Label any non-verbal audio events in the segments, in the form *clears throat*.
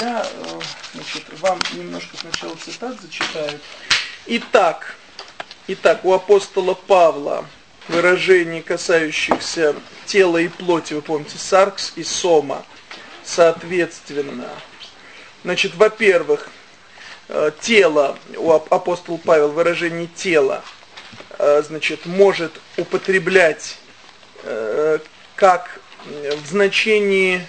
я э, значит, вам немножко сначала цитат зачитаю. Итак, итак, у апостола Павла выражений, касающихся тела и плоти, вы помните, саркс и сома, соответственно. Значит, во-первых, э, тело, у апостола Павел выражение тела, э, значит, может употреблять э, как в значении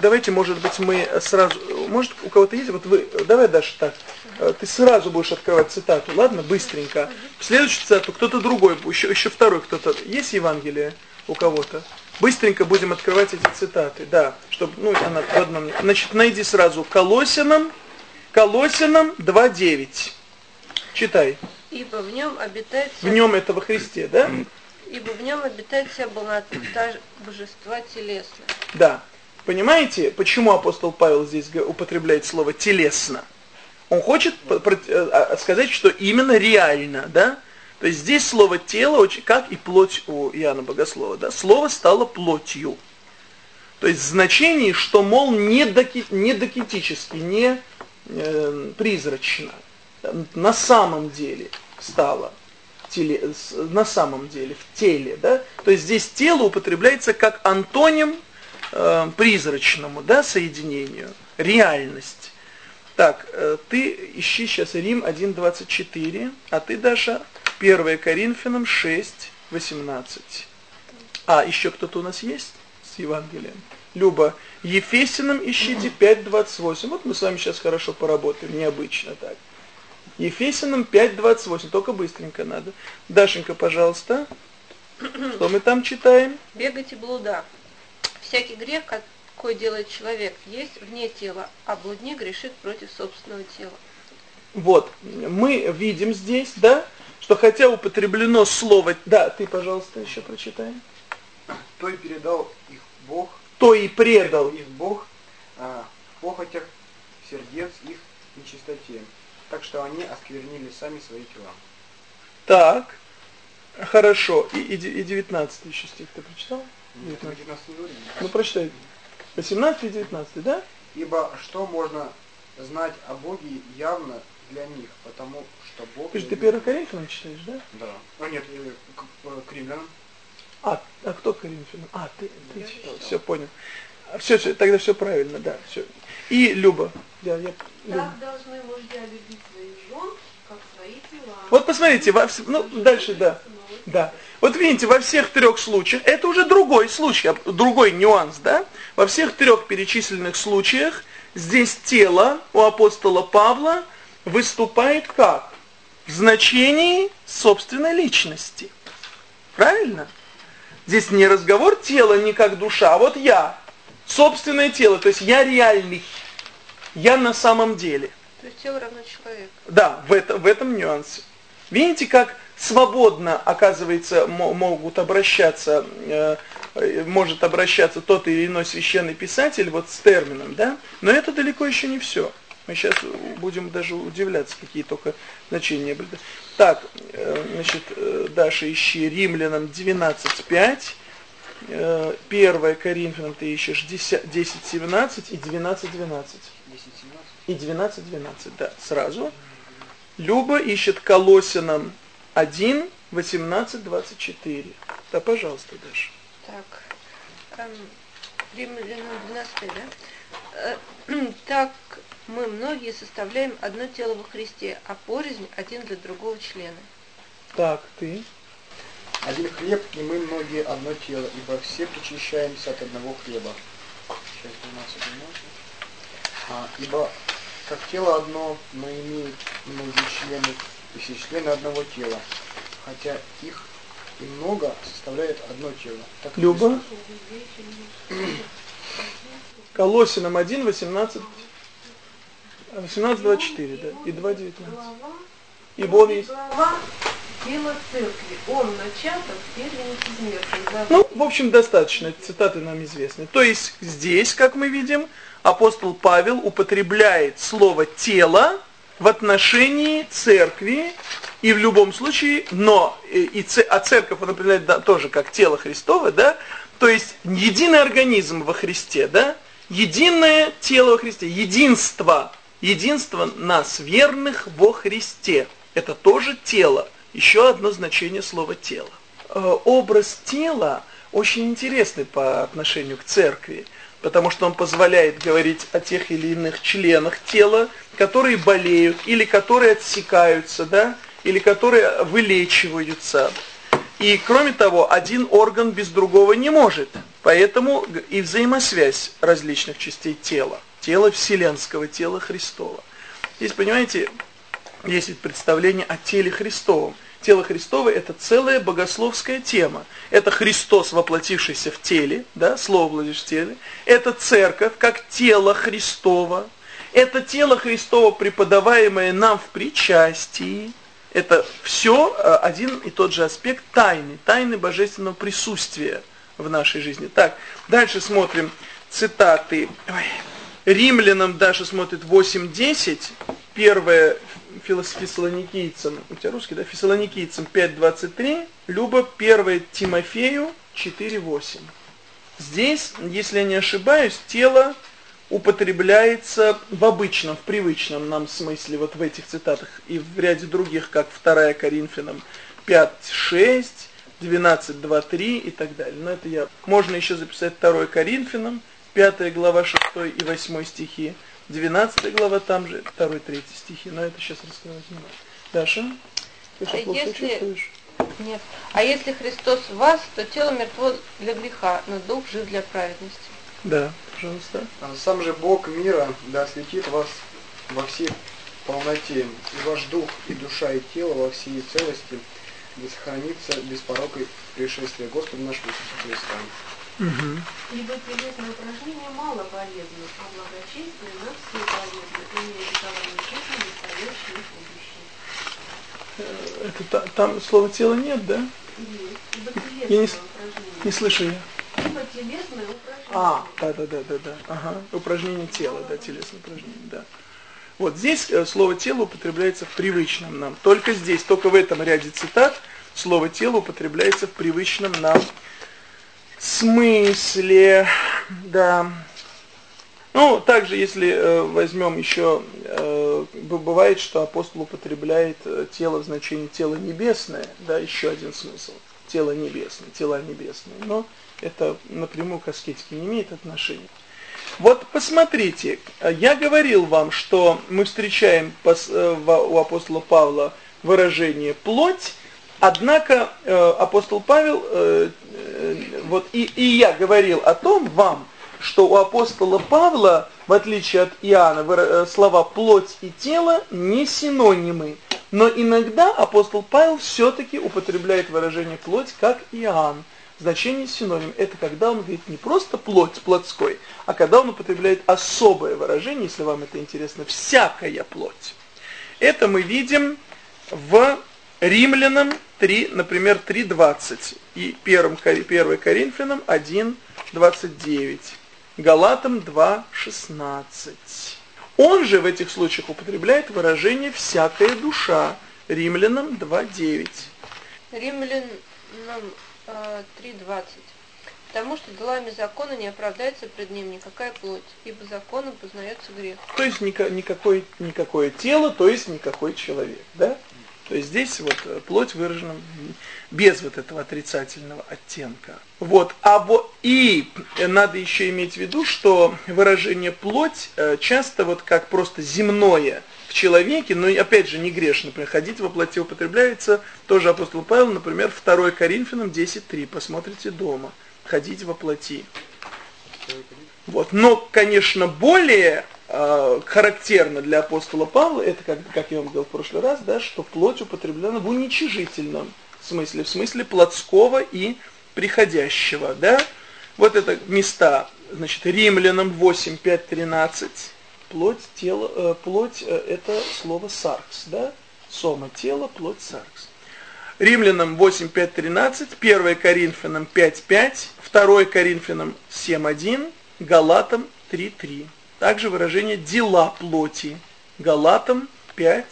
давайте, может быть, мы сразу, может, у кого-то есть, вот вы, давай, Даша, так, э, ты сразу будешь открывать цитату, ладно, быстренько. В следующую цитату кто-то другой, еще, еще второй кто-то, есть Евангелие у кого-то? Быстренько будем открывать эти цитаты, да, чтобы, ну, она в одном, значит, найди сразу Колосинам, Колосинам 2.9, читай. Ибо в нем обитает... В нем это во Христе, да? Ибо в нем обитает вся полнота божества телесная. Да. Понимаете, почему апостол Павел здесь употребляет слово телесно? Он хочет э, а, сказать, что именно реально, да? То есть здесь слово тело, как и плоть у Иоанна Богослова, да? Слово стало плотью. То есть значение, что, мол, не, доки, не докетически, не э, призрачно, на самом деле стало, теле, на самом деле, в теле, да? То есть здесь тело употребляется как антоним э, призрачному да, соединению, реальность. Так, э, ты ищи сейчас Рим 1.24, а ты, Даша, 1 Коринфянам 6.18. А, еще кто-то у нас есть с Евангелием? Люба, Ефесиным ищите 5.28. Вот мы с вами сейчас хорошо поработаем, необычно так. Ефесиным 5.28, только быстренько надо. Дашенька, пожалуйста, что мы там читаем? Бегайте блуда. Всякий грех, какой делает человек, есть вне тела, а блудник грешит против собственного тела. Вот, мы видим здесь, да, что хотя употреблено слово, да, ты, пожалуйста, еще прочитай. То и передал их Бог. То и предал их Бог а, в похотях сердец их нечистоте, так что они осквернили сами свои тела. Так, хорошо. И, и, и 19 еще стих ты прочитал? 19. Ну, прочитай. 18 и 19, да? Ибо что можно знать о Боге явно для них, потому что Бог... Ты же ты первый Коринфянам читаешь, да? Да. А нет, э, к, э, к римлянам. А, а кто Коринфянам? А, ты, ты читал. читал. Все, понял. Все, все, тогда все правильно, да. Все. И Люба. Я, я, Люба. Так должны мужья любить своих жен, как свои тела. Вот посмотрите, во, ну, дальше, да. Да. Вот видите, во всех трех случаях, это уже другой случай, другой нюанс, да? Во всех трех перечисленных случаях здесь тело у апостола Павла выступает как? В значении собственной личности. Правильно? Здесь не разговор тела не как душа, а вот я, собственное тело, то есть я реальный, я на самом деле. То есть тело равно человеку. Да, в, это, в этом нюансе. Видите, как свободно, оказывается, могут обращаться, э, может обращаться тот или иной священный писатель вот с термином, да? Но это далеко еще не все. Мы сейчас будем даже удивляться, какие только значения были. Так, э, значит, э, Даша, ищи римлянам 12.5, 1 Коринфянам ты ищешь 10.17 и 12.12. И 12.12, да, сразу. Люба ищет Колосинам 1, 18, 24. Да, пожалуйста, Даша. Так, эм, Римлянам 12, да? Э, *clears throat* так мы многие составляем одно тело во Христе, а порознь один для другого члена. Так, ты? Один хлеб, и мы многие одно тело, ибо все причащаемся от одного хлеба. Сейчас 12 а, ибо как тело одно, но имеет многие члены, и все члены одного тела, хотя их и много составляет одно тело. Так Люба? Колосинам 1, 18, 18, 24, да, и 2, 19. Ибо он есть... Церкви, он начаток, первенец. Ну, в общем, достаточно, цитаты нам известны. То есть здесь, как мы видим, апостол Павел употребляет слово «тело» в отношении церкви, и в любом случае, но, и, и, а церковь он определяет да, тоже как тело Христово, да, то есть единый организм во Христе, да, Единое тело во Христе, единство, единство нас, верных во Христе. Это тоже тело. Еще одно значение слова тело. Э, образ тела очень интересный по отношению к церкви, потому что он позволяет говорить о тех или иных членах тела, которые болеют или которые отсекаются, да, или которые вылечиваются. И кроме того, один орган без другого не может. Поэтому и взаимосвязь различных частей тела. Тело вселенского, тело Христова. Здесь, понимаете, есть представление о теле Христовом. Тело Христово это целая богословская тема. Это Христос, воплотившийся в теле, да, слово владишь в теле. Это церковь, как тело Христово. Это тело Христово, преподаваемое нам в причастии. Это все э, один и тот же аспект тайны, тайны божественного присутствия в нашей жизни. Так, дальше смотрим цитаты. Ой. Римлянам даже смотрит 8.10, первое фессалоникийцам, у тебя русский, да, фессалоникийцам 5.23, Люба 1 Тимофею 4.8. Здесь, если я не ошибаюсь, тело употребляется в обычном, в привычном нам смысле, вот в этих цитатах, и в ряде других, как 2 Коринфянам 5.6, 12.2.3 и так далее. Но это я... Можно еще записать 2 Коринфянам, 5 глава 6 и 8 стихи, 12 глава там же, 2-3 стихи, но это сейчас раскрывать не надо. Даша, ты а плохо если... чувствуешь? Нет. А если Христос в вас, то тело мертво для греха, но дух жив для праведности. Да, пожалуйста. А сам же Бог мира да осветит вас во всей полноте, и ваш дух, и душа, и тело во всей целости, да сохранится без порока пришествия Господа нашего Иисуса Христа. Ибо телесное упражнение мало полезно, а благочестие на все полезно, имея таковое жизни настоящее и будущее. Это та, там слова тела нет, да? Есть. Ибо телесное я не, упражнение. Не слышу я. Ибо телесное упражнение. А, да, да, да, да, да. Ага. Упражнение тела, да, телесное упражнение, да. Вот здесь э, слово тело употребляется в привычном нам. Только здесь, только в этом ряде цитат слово тело употребляется в привычном нам смысле, да. Ну, также, если э, возьмем еще, э, бывает, что апостол употребляет э, тело в значении тело небесное, да, еще один смысл. Тело небесное, тела небесные. Но это напрямую к аскетике не имеет отношения. Вот посмотрите, я говорил вам, что мы встречаем э, у апостола Павла выражение «плоть», Однако э, апостол Павел, вот и, и я говорил о том вам, что у апостола Павла, в отличие от Иоанна, э, слова «плоть» и «тело» не синонимы. Но иногда апостол Павел все-таки употребляет выражение «плоть» как Иоанн. Значение синоним – это когда он говорит не просто плоть, плотской, а когда он употребляет особое выражение, если вам это интересно, «всякая плоть». Это мы видим в Римлянам 3, например, 3.20 и 1, 1 Коринфянам 1.29, Галатам 2.16. Он же в этих случаях употребляет выражение «всякая душа» Римлянам 2.9. Римлянам 3.20. Потому что делами закона не оправдается пред ним никакая плоть, ибо законом познается грех. То есть никакой, никакое тело, то есть никакой человек, да? То есть здесь вот э, плоть выражена без вот этого отрицательного оттенка. Вот, а вот и надо еще иметь в виду, что выражение плоть э, часто вот как просто земное в человеке, но опять же не грешно, например, ходить во плоти употребляется, тоже апостол Павел, например, 2 Коринфянам 10.3, посмотрите дома, ходить во плоти. Вот, но, конечно, более характерно для апостола Павла, это, как, как я вам говорил в прошлый раз, да, что плоть употреблена в уничижительном смысле, в смысле плотского и приходящего. Да? Вот это места, значит, римлянам 8, 5, 13. Плоть, тело, э, плоть э, это слово саркс, да? Сома, тело, плоть, саркс. Римлянам 8, 5, 13, 1 Коринфянам 5, 5, 2 Коринфянам 7, 1, Галатам 3, 3. Также выражение «дела плоти». Галатам 5,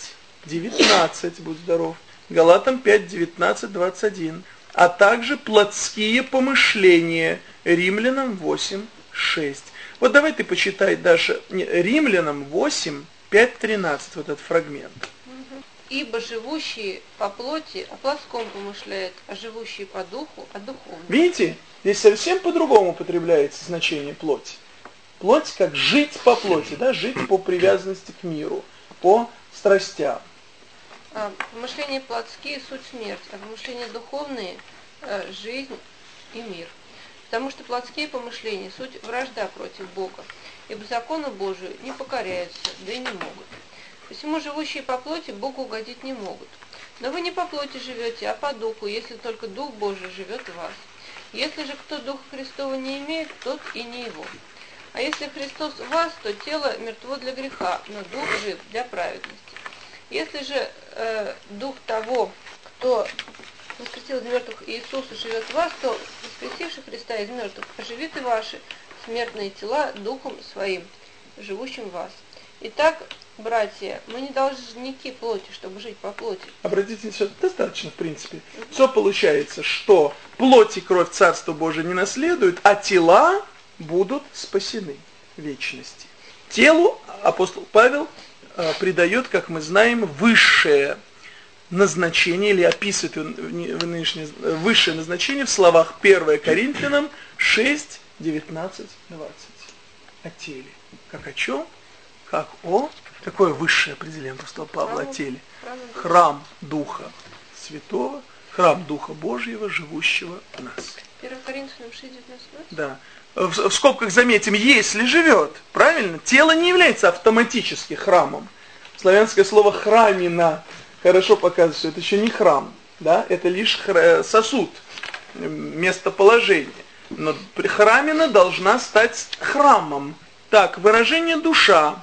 19, будь здоров. Галатам 5, 19, 21. А также плотские помышления. Римлянам 8, 6. Вот давай ты почитай даже Римлянам 8, 5, 13, вот этот фрагмент. Ибо живущие по плоти о плоском помышляют, а живущие по духу о духовном. Видите, здесь совсем по-другому употребляется значение плоти. Плоть как жить по плоти, да, жить по привязанности к миру, по страстям. А, помышления плотские – суть смерть, а помышления духовные – жизнь и мир. Потому что плотские помышления – суть вражда против Бога, ибо закону Божию не покоряются, да и не могут. Посему живущие по плоти Богу угодить не могут. Но вы не по плоти живете, а по духу, если только Дух Божий живет в вас. Если же кто Духа Христова не имеет, тот и не его. А если Христос в вас, то тело мертво для греха, но Дух жив для праведности. Если же э, Дух того, кто воскресил из мертвых Иисуса живет в вас, то воскресивший Христа из мертвых оживит и ваши смертные тела Духом Своим, живущим в вас. Итак, братья, мы не должники плоти, чтобы жить по плоти. Обратите все достаточно, в принципе. Все получается, что плоть и кровь Царства Божия не наследуют, а тела будут спасены вечности. Телу апостол Павел э, придает, как мы знаем, высшее назначение или описывает высшее назначение в словах 1 Коринфянам 6, 19, 20. О теле. Как о чем? Как о... Какое высшее определение апостола Павла о теле? Храм Духа Святого, храм Духа Божьего, живущего в нас. 1 Коринфянам 6, 19, 20? Да. В, скобках заметим, если живет, правильно? Тело не является автоматически храмом. Славянское слово храмина хорошо показывает, что это еще не храм, да, это лишь сосуд, местоположение. Но храмина должна стать храмом. Так, выражение душа.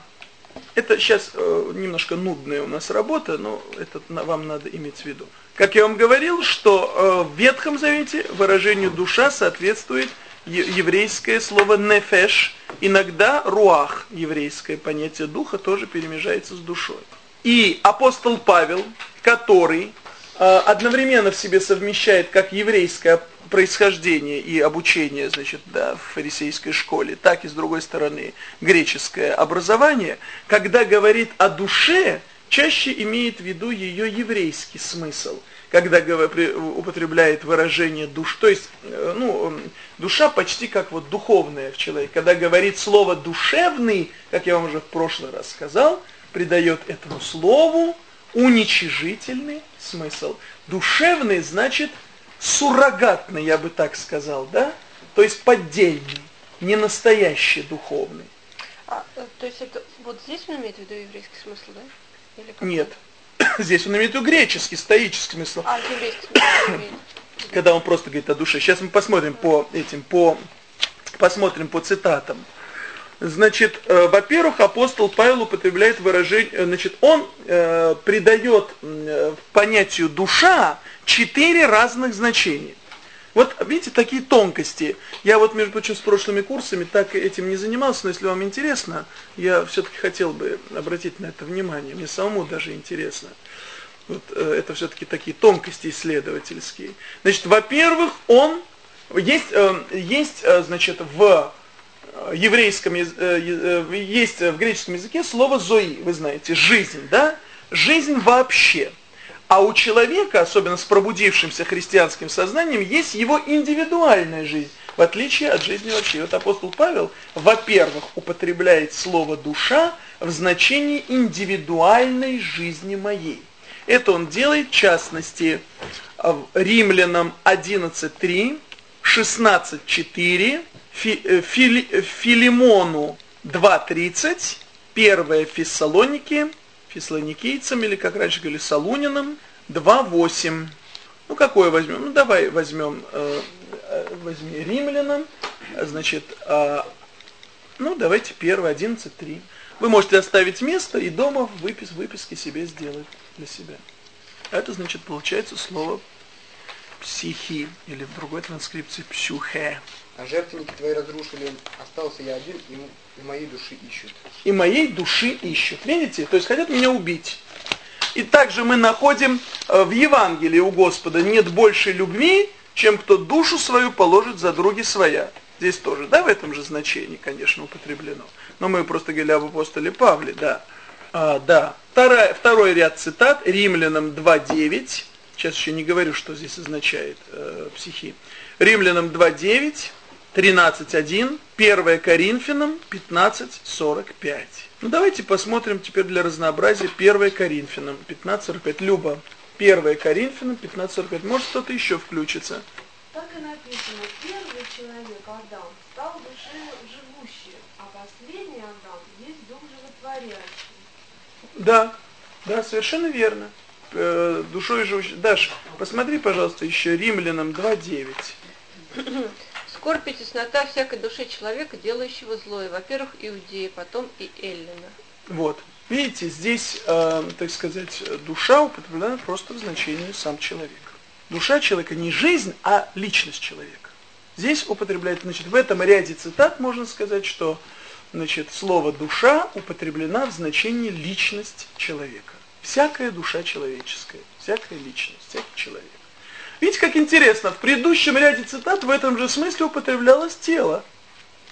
Это сейчас э, немножко нудная у нас работа, но это вам надо иметь в виду. Как я вам говорил, что э, в Ветхом Завете выражению душа соответствует еврейское слово нефеш, иногда руах, еврейское понятие духа, тоже перемежается с душой. И апостол Павел, который э, одновременно в себе совмещает как еврейское происхождение и обучение, значит, да, в фарисейской школе, так и с другой стороны греческое образование, когда говорит о душе, чаще имеет в виду ее еврейский смысл – когда употребляет выражение душ, то есть, э, ну, душа почти как вот духовная в человеке. Когда говорит слово душевный, как я вам уже в прошлый раз сказал, придает этому слову уничижительный смысл. Душевный значит суррогатный, я бы так сказал, да? То есть поддельный, не настоящий духовный. А, э, то есть это вот здесь он имеет в виду еврейский смысл, да? Или Нет. *coughs* Здесь он имеет в виду греческий, стоический смысл. А, Когда он просто говорит о душе. Сейчас мы посмотрим по этим, по посмотрим по цитатам. Значит, э, во-первых, апостол Павел употребляет выражение, э, значит, он э, придает э, понятию душа четыре разных значения. Вот, видите, такие тонкости. Я вот, между прочим, с прошлыми курсами так этим не занимался, но если вам интересно, я все-таки хотел бы обратить на это внимание. Мне самому даже интересно. Вот, э, это все-таки такие тонкости исследовательские. Значит, во-первых, он есть, э, есть, э, значит, в еврейском есть в греческом языке слово зои, вы знаете, жизнь, да? Жизнь вообще. А у человека, особенно с пробудившимся христианским сознанием, есть его индивидуальная жизнь, в отличие от жизни вообще. Вот апостол Павел, во-первых, употребляет слово «душа» в значении индивидуальной жизни моей. Это он делает, в частности, в Римлянам 11.3, 16.4, Филимону 2.30, 1 Фессалоники фессалоникийцам, или как раньше говорили, Салуниным, 2.8. Ну, какое возьмем? Ну, давай возьмем, э, э возьми римлянам, значит, э, ну, давайте 1, 11.3. Вы можете оставить место и дома выпис, выписки себе сделать для себя. Это, значит, получается слово психи, или в другой транскрипции псюхе. А жертвенники твои разрушили, остался я один, и, и моей души ищут. И моей души ищут. Видите? То есть хотят меня убить. И также мы находим э, в Евангелии у Господа нет больше любви, чем кто душу свою положит за други своя. Здесь тоже, да, в этом же значении, конечно, употреблено. Но мы просто говорили об апостоле Павле, да. А, да. Вторая, второй ряд цитат, Римлянам 2.9. Сейчас еще не говорю, что здесь означает э, психи. Римлянам 2.9, 13.1, 1 Коринфянам 15.45. Ну давайте посмотрим теперь для разнообразия 1 Коринфянам 15.45. Люба, 1 Коринфянам 15.45. Может кто-то еще включится? Так и написано, первый человек, Адам, стал душой живущей, а последний Адам есть дух животворящий. Да, да, совершенно верно. Э, душой живущий. Даш, посмотри, пожалуйста, еще Римлянам 2.9. *clears throat* Скорбь и теснота всякой души человека, делающего злое. Во-первых, Иудея, потом и Эллина. Вот. Видите, здесь, э, так сказать, душа употреблена просто в значении сам человек. Душа человека не жизнь, а личность человека. Здесь употребляется, значит, в этом ряде цитат можно сказать, что, значит, слово душа употреблена в значении личность человека. Всякая душа человеческая, всякая личность, всякий человек. Видите, как интересно, в предыдущем ряде цитат в этом же смысле употреблялось тело.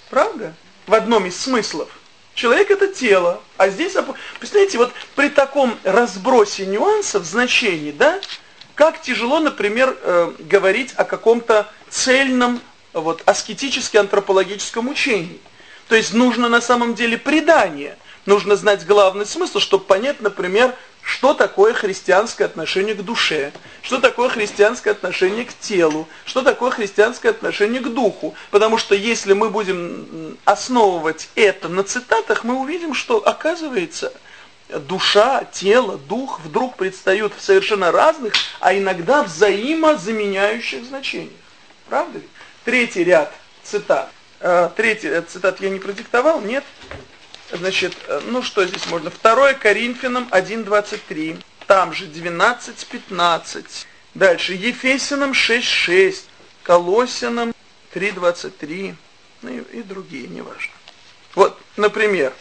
Правда? В одном из смыслов. Человек это тело, а здесь, представляете, вот при таком разбросе нюансов, значений, да, как тяжело, например, э, говорить о каком-то цельном, вот, аскетически-антропологическом учении. То есть нужно на самом деле предание, нужно знать главный смысл, чтобы понять, например, что такое христианское отношение к душе, что такое христианское отношение к телу, что такое христианское отношение к духу. Потому что если мы будем основывать это на цитатах, мы увидим, что оказывается душа, тело, дух вдруг предстают в совершенно разных, а иногда взаимозаменяющих значениях. Правда ли? Третий ряд цитат. Э, третий цитат я не продиктовал, нет? Значит, э, ну что здесь можно? 2 Коринфянам 1.23. Там же 12.15. Дальше Ефесянам 6.6. Колосянам 3.23. Ну и, и другие, неважно. Вот, например,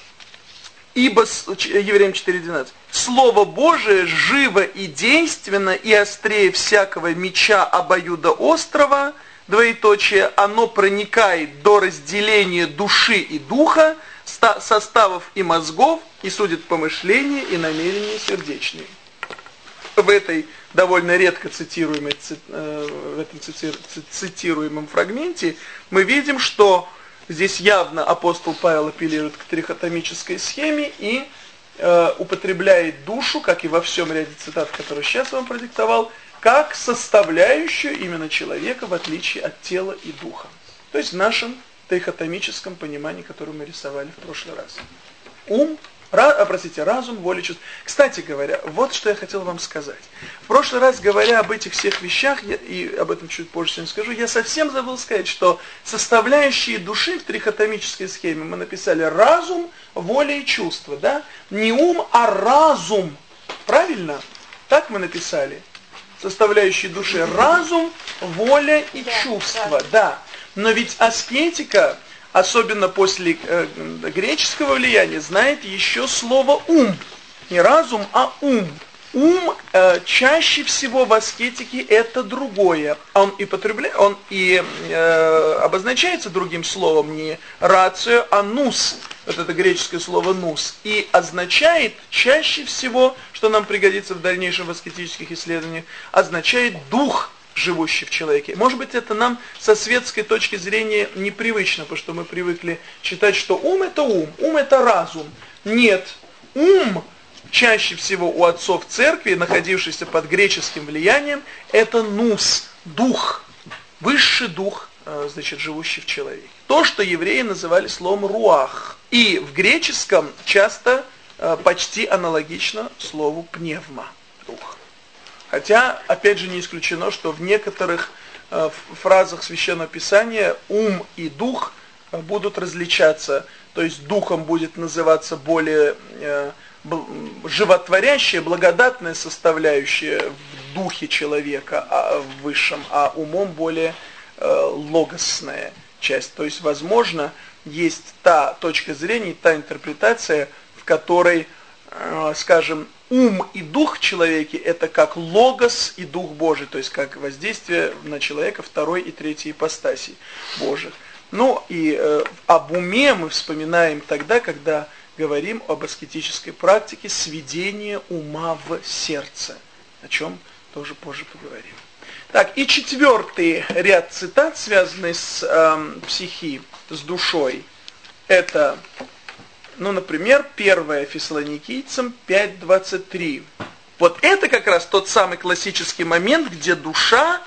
ибо, Евреям 4.12, Слово Божие живо и действенно и острее всякого меча обоюда острова, двоеточие, оно проникает до разделения души и духа, составов и мозгов и судит помышления и намерения сердечные. В этой довольно редко цитируемой, э, в этом цитируемом фрагменте мы видим, что здесь явно апостол Павел апеллирует к трихотомической схеме и э, употребляет душу, как и во всем ряде цитат, которые сейчас вам продиктовал, как составляющую именно человека в отличие от тела и духа. То есть в нашем трихотомическом понимании, которое мы рисовали в прошлый раз. Ум, ра, простите, разум, воля, чувство. Кстати говоря, вот что я хотел вам сказать. В прошлый раз, говоря об этих всех вещах, я, и об этом чуть позже сегодня скажу, я совсем забыл сказать, что составляющие души в трихотомической схеме мы написали разум, воля и чувство. Да? Не ум, а разум. Правильно? Так мы написали. Составляющие души разум, воля и да, чувство. Да. Но ведь аскетика, особенно после э, греческого влияния, знает еще слово ум. Не разум, а ум. Ум э, чаще всего в аскетике это другое. Он и потребляет, он и э, обозначается другим словом, не рацио, а нус. Вот это греческое слово нус. И означает чаще всего, что нам пригодится в дальнейшем в аскетических исследованиях, означает дух живущий в человеке. Может быть, это нам со светской точки зрения непривычно, потому что мы привыкли считать, что ум это ум, ум это разум. Нет, ум чаще всего у отцов церкви, находившийся под греческим влиянием, это нус, дух, высший дух, э, значит, живущий в человеке. То, что евреи называли словом руах. И в греческом часто э, почти аналогично слову пневма. Хотя, опять же, не исключено, что в некоторых э, фразах Священного Писания ум и дух э, будут различаться. То есть духом будет называться более э, животворящая, благодатная составляющая в духе человека а, в высшем, а умом более логосная часть. То есть, возможно, есть та точка зрения, та интерпретация, в которой, скажем, ум и дух в человеке это как логос и дух Божий, то есть как воздействие на человека второй и третьей ипостаси Божьих. Ну и э, об уме мы вспоминаем тогда, когда говорим об аскетической практике сведения ума в сердце, о чем тоже позже поговорим. Так, и четвертый ряд цитат, связанный с э, психией, с душой, это, ну, например, первое Фессалоникийцам 5.23. Вот это как раз тот самый классический момент, где душа,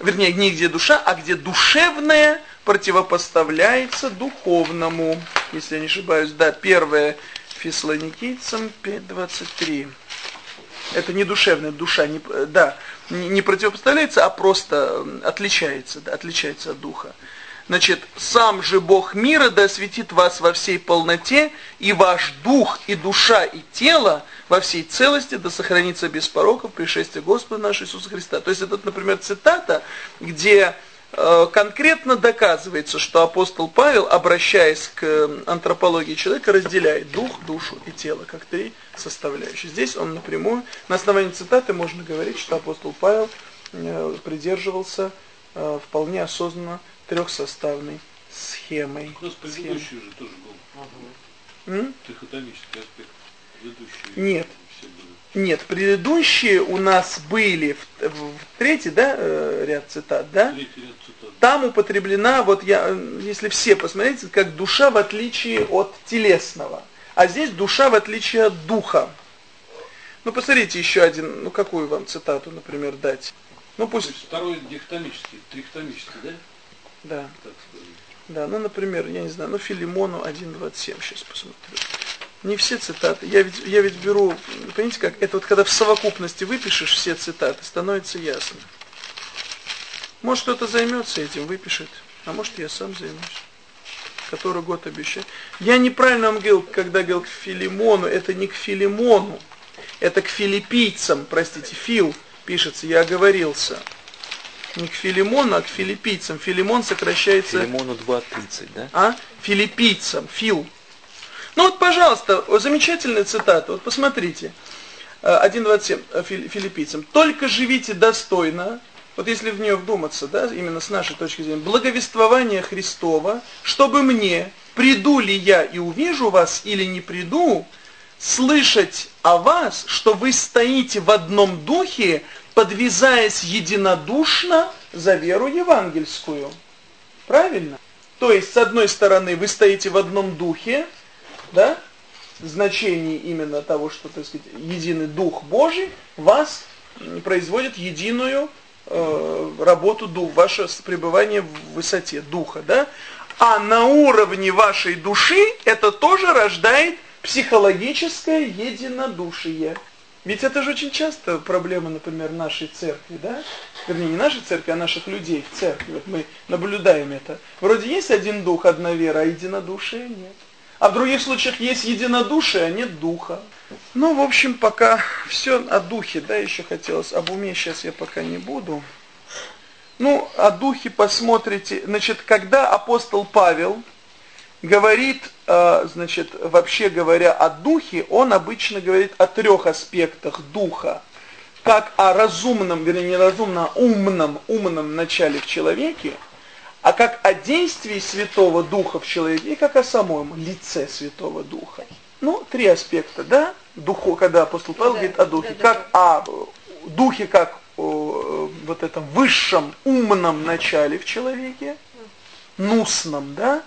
вернее, не где душа, а где душевное противопоставляется духовному. Если я не ошибаюсь, да, первое Фессалоникийцам 5.23. Это не душевная душа, не, да, не, не противопоставляется, а просто отличается, да, отличается от духа. Значит, сам же Бог мира да осветит вас во всей полноте, и ваш дух, и душа, и тело во всей целости да сохранится без пороков пришествия Господа нашего Иисуса Христа. То есть это, например, цитата, где э, конкретно доказывается, что апостол Павел, обращаясь к антропологии человека, разделяет дух, душу и тело, как три составляющие. Здесь он напрямую, на основании цитаты можно говорить, что апостол Павел э, придерживался э, вполне осознанно трехсоставной схемой. У нас предыдущий уже тоже был. М? Трихотомический аспект. Предыдущие Нет. Нет, предыдущие у нас были в, в- в третий, да, э, ряд цитат, да? Третий ряд цитат. Там употреблена, вот я, э, если все посмотрите, как душа в отличие от телесного. А здесь душа в отличие от духа. Ну, посмотрите еще один, ну, какую вам цитату, например, дать. Ну, То пусть, есть второй дихотомический, трихотомический, да? Да, да, ну, например, я не знаю, ну, Филимону 1.27, сейчас посмотрю. Не все цитаты. Я ведь, я ведь беру, понимаете как, это вот когда в совокупности выпишешь все цитаты, становится ясно. Может кто-то займется этим, выпишет, а может я сам займусь. Который год обещаю. Я неправильно вам говорил, когда говорил к Филимону, это не к Филимону, это к филиппийцам, простите, Фил пишется, я оговорился. Не к Филимону, а к филиппийцам. Филимон сокращается... Филимону 2.30, да? А? Филиппийцам, Фил. Ну вот, пожалуйста, замечательная цитата. Вот посмотрите. Э, 1.27 э, фили- филиппийцам. Только живите достойно, вот если в нее вдуматься, да, именно с нашей точки зрения, благовествования Христова, чтобы мне, приду ли я и увижу вас или не приду, слышать о вас, что вы стоите в одном духе, подвязаясь единодушно за веру евангельскую. Правильно? То есть, с одной стороны, вы стоите в одном духе, да, в значении именно того, что, так сказать, единый Дух Божий вас производит единую э, работу дух, ваше пребывание в высоте духа, да, а на уровне вашей души это тоже рождает психологическое единодушие. Ведь это же очень часто проблема, например, нашей церкви, да? Вернее, не нашей церкви, а наших людей в церкви. Вот мы наблюдаем это. Вроде есть один дух, одна вера, а единодушия нет. А в других случаях есть единодушие, а нет духа. Ну, в общем, пока все о духе, да, еще хотелось. Об уме сейчас я пока не буду. Ну, о духе посмотрите. Значит, когда апостол Павел говорит, э, значит, вообще говоря о духе, он обычно говорит о трех аспектах духа. Как о разумном, вернее, не разумном, а умном, умном начале в человеке, а как о действии Святого Духа в человеке и как о самом лице Святого Духа. Ну, три аспекта, да? Духу, когда апостол Павел Да, говорит о духе, да, да, как о духе, как о э, вот этом высшем умном начале в человеке, нусном, да?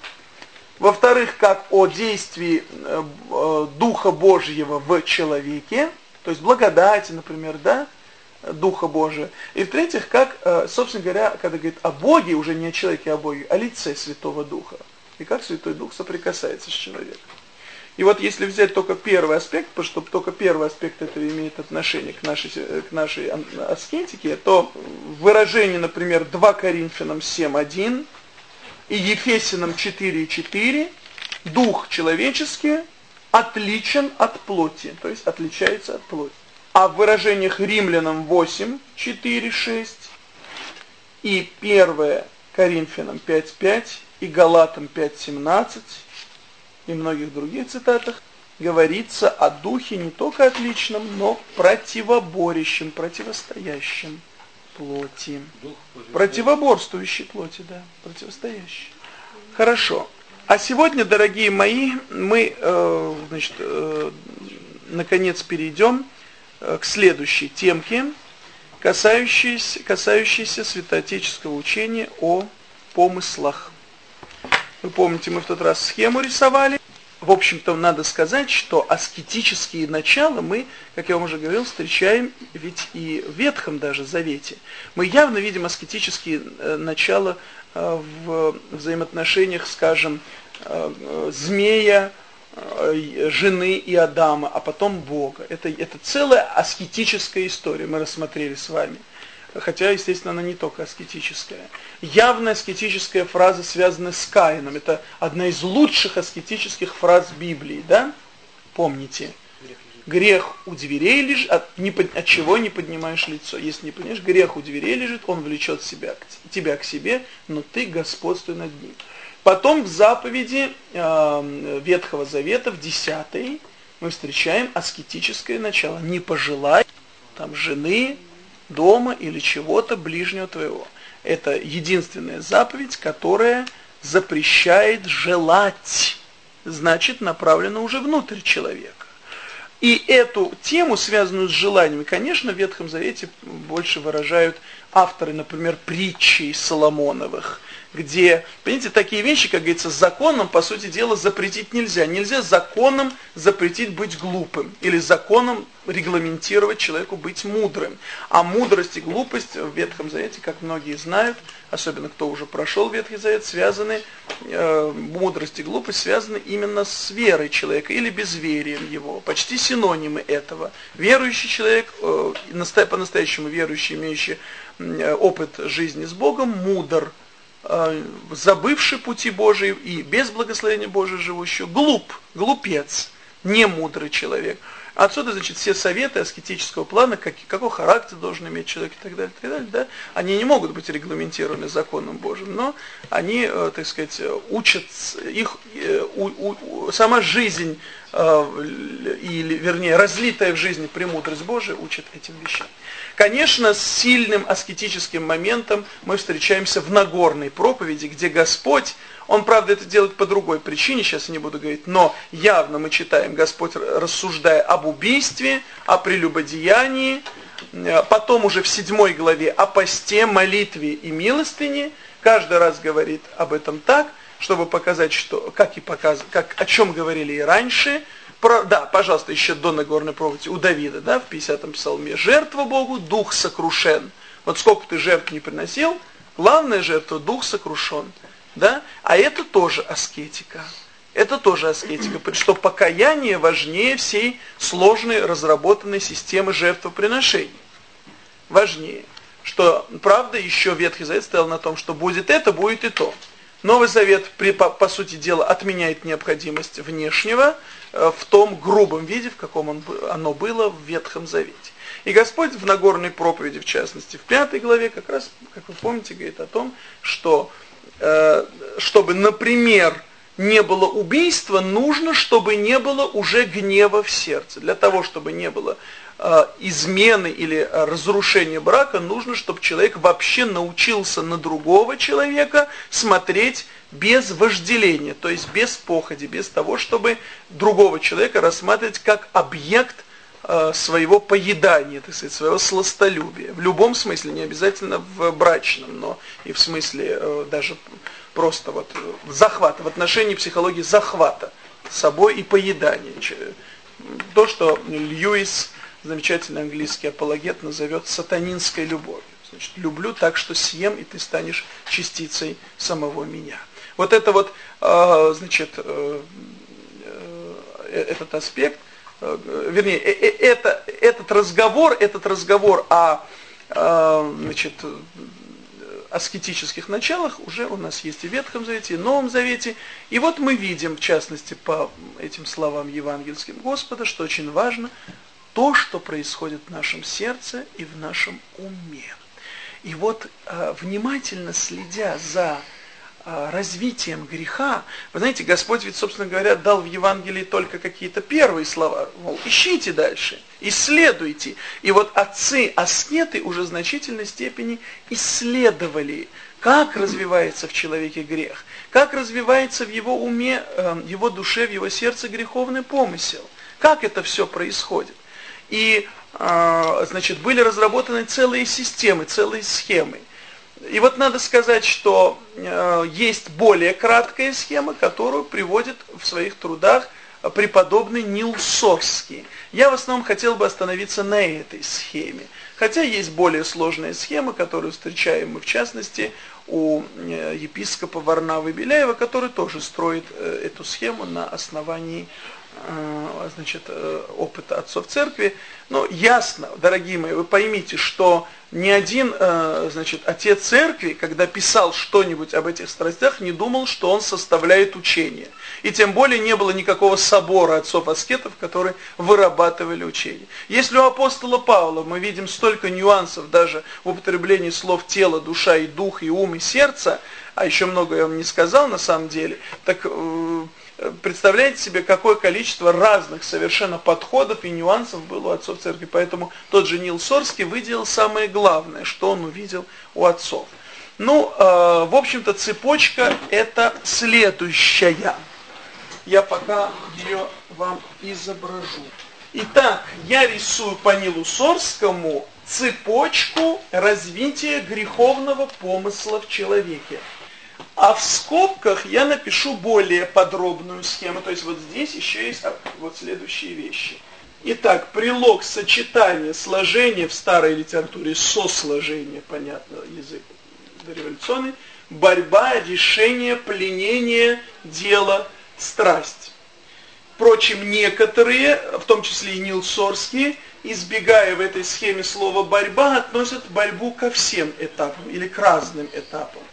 Во-вторых, как о действии э, э, Духа Божьего в человеке, то есть благодати, например, да, Духа Божия. И в-третьих, как, э, собственно говоря, когда говорит о Боге, уже не о человеке, а о Боге, о лице Святого Духа. И как Святой Дух соприкасается с человеком. И вот если взять только первый аспект, потому что только первый аспект этого имеет отношение к нашей, э, к нашей аскетике, то выражение, например, 2 Коринфянам 7.1 и Ефесянам 4.4 дух человеческий отличен от плоти, то есть отличается от плоти. А в выражениях Римлянам 8, 4, 6 и 1 Коринфянам 5, 5 и Галатам 5, 17 и многих других цитатах говорится о духе не только отличном, но противоборящем, противостоящем плоти. Противоборствующей плоти, да, противостоящей. Хорошо. А сегодня, дорогие мои, мы, э, значит, э, наконец перейдем э, к следующей темке, касающейся, касающейся святоотеческого учения о помыслах. Вы помните, мы в тот раз схему рисовали. В общем-то, надо сказать, что аскетические начала мы, как я вам уже говорил, встречаем ведь и в Ветхом даже Завете. Мы явно видим аскетические э, начала э, в взаимоотношениях, скажем, э, змея, жены и Адама, а потом Бога. Это, это целая аскетическая история, мы рассмотрели с вами хотя, естественно, она не только аскетическая. Явная аскетическая фраза связана с Каином. Это одна из лучших аскетических фраз Библии, да? Помните. Грех у дверей лежит, от, не, от чего не поднимаешь лицо. Если не понимаешь, грех у дверей лежит, он влечет себя, тебя к себе, но ты господствуй над ним. Потом в заповеди э, Ветхого Завета, в 10 мы встречаем аскетическое начало. Не пожелай там жены, дома или чего-то ближнего твоего. Это единственная заповедь, которая запрещает желать, значит направлена уже внутрь человека. И эту тему, связанную с желаниями, конечно, в Ветхом Завете больше выражают авторы, например, притчей Соломоновых, где, понимаете, такие вещи, как говорится, законом, по сути дела, запретить нельзя. Нельзя законом запретить быть глупым или законом регламентировать человеку быть мудрым. А мудрость и глупость в Ветхом Завете, как многие знают, особенно кто уже прошел Ветхий Завет, связаны, э, мудрость и глупость связаны именно с верой человека или безверием его. Почти синонимы этого. Верующий человек, э, по-настоящему верующий, имеющий опыт жизни с Богом, мудр, забывший пути Божии и без благословения Божия живущий, глуп, глупец, не мудрый человек. Отсюда, значит, все советы аскетического плана, как, какой характер должен иметь человек и так далее, и так далее, да, они не могут быть регламентированы законом Божьим, но они, э, так сказать, учат их, э, у, у, сама жизнь, э, или, вернее, разлитая в жизни премудрость Божия учит этим вещам. Конечно, с сильным аскетическим моментом мы встречаемся в Нагорной проповеди, где Господь он, правда, это делает по другой причине, сейчас я не буду говорить, но явно мы читаем, Господь, рассуждая об убийстве, о прелюбодеянии, э, потом уже в седьмой главе о посте, молитве и милостыне, каждый раз говорит об этом так, чтобы показать, что, как и показ, как, о чем говорили и раньше, про, да, пожалуйста, еще до Нагорной проповеди у Давида, да, в 50-м псалме, жертва Богу, дух сокрушен. Вот сколько ты жертв не приносил, главная жертва, дух сокрушен да? А это тоже аскетика. Это тоже аскетика, что покаяние важнее всей сложной разработанной системы жертвоприношений. Важнее. Что, правда, еще Ветхий Завет стоял на том, что будет это, будет и то. Новый Завет, при, по, по сути дела, отменяет необходимость внешнего э, в том грубом виде, в каком он, оно было в Ветхом Завете. И Господь в Нагорной проповеди, в частности, в пятой главе, как раз, как вы помните, говорит о том, что чтобы, например, не было убийства, нужно, чтобы не было уже гнева в сердце. Для того, чтобы не было э, измены или разрушения брака, нужно, чтобы человек вообще научился на другого человека смотреть без вожделения, то есть без походи, без того, чтобы другого человека рассматривать как объект Э, своего поедания, так сказать, своего сластолюбия. В любом смысле, не обязательно в брачном, но и в смысле э, даже просто вот захвата, в отношении психологии захвата собой и поедания. То, что Льюис, замечательный английский апологет, назовет сатанинской любовью. Значит, люблю так, что съем, и ты станешь частицей самого меня. Вот это вот, э, значит, этот аспект – Э, вернее, э, э, это, этот разговор, этот разговор о значит, аскетических началах уже у нас есть и в Ветхом Завете, и в Новом Завете. И вот мы видим, в частности, по этим словам евангельским Господа, что очень важно то, что происходит в нашем сердце и в нашем уме. И вот внимательно следя за развитием греха, вы знаете, Господь ведь, собственно говоря, дал в Евангелии только какие-то первые слова, мол, ищите дальше, исследуйте. И вот отцы-аскеты уже в значительной степени исследовали, как развивается в человеке грех, как развивается в его уме, эм, его душе, в его сердце греховный помысел, как это все происходит. И, э, значит, были разработаны целые системы, целые схемы. И вот надо сказать, что э, есть более краткая схема, которую приводит в своих трудах преподобный Нил Сорский. Я в основном хотел бы остановиться на этой схеме. Хотя есть более сложные схемы, которые встречаем мы в частности у э, епископа Варнавы Беляева, который тоже строит э, эту схему на основании э, значит, опыта отцов церкви. Но ясно, дорогие мои, вы поймите, что ни один значит, отец церкви, когда писал что-нибудь об этих страстях, не думал, что он составляет учение. И тем более не было никакого собора отцов-аскетов, которые вырабатывали учение. Если у апостола Павла мы видим столько нюансов даже в употреблении слов тела, душа и дух, и ум, и сердце, а еще много я вам не сказал на самом деле, так э, представляете себе, какое количество разных совершенно подходов и нюансов было у отцов церкви. Поэтому тот же Нил Сорский выделил самое главное, что он увидел у отцов. Ну, э, в общем-то, цепочка это следующая я пока ее вам изображу. Итак, я рисую по Нилу Сорскому цепочку развития греховного помысла в человеке. А в скобках я напишу более подробную схему. То есть вот здесь еще есть вот следующие вещи. Итак, прилог сочетания сложения в старой литературе со сложения, понятно, язык дореволюционный, борьба, решение, пленение, дело, страсть. Впрочем, некоторые, в том числе и Нил Сорский, избегая в этой схеме слова «борьба», относят борьбу ко всем этапам или к разным этапам.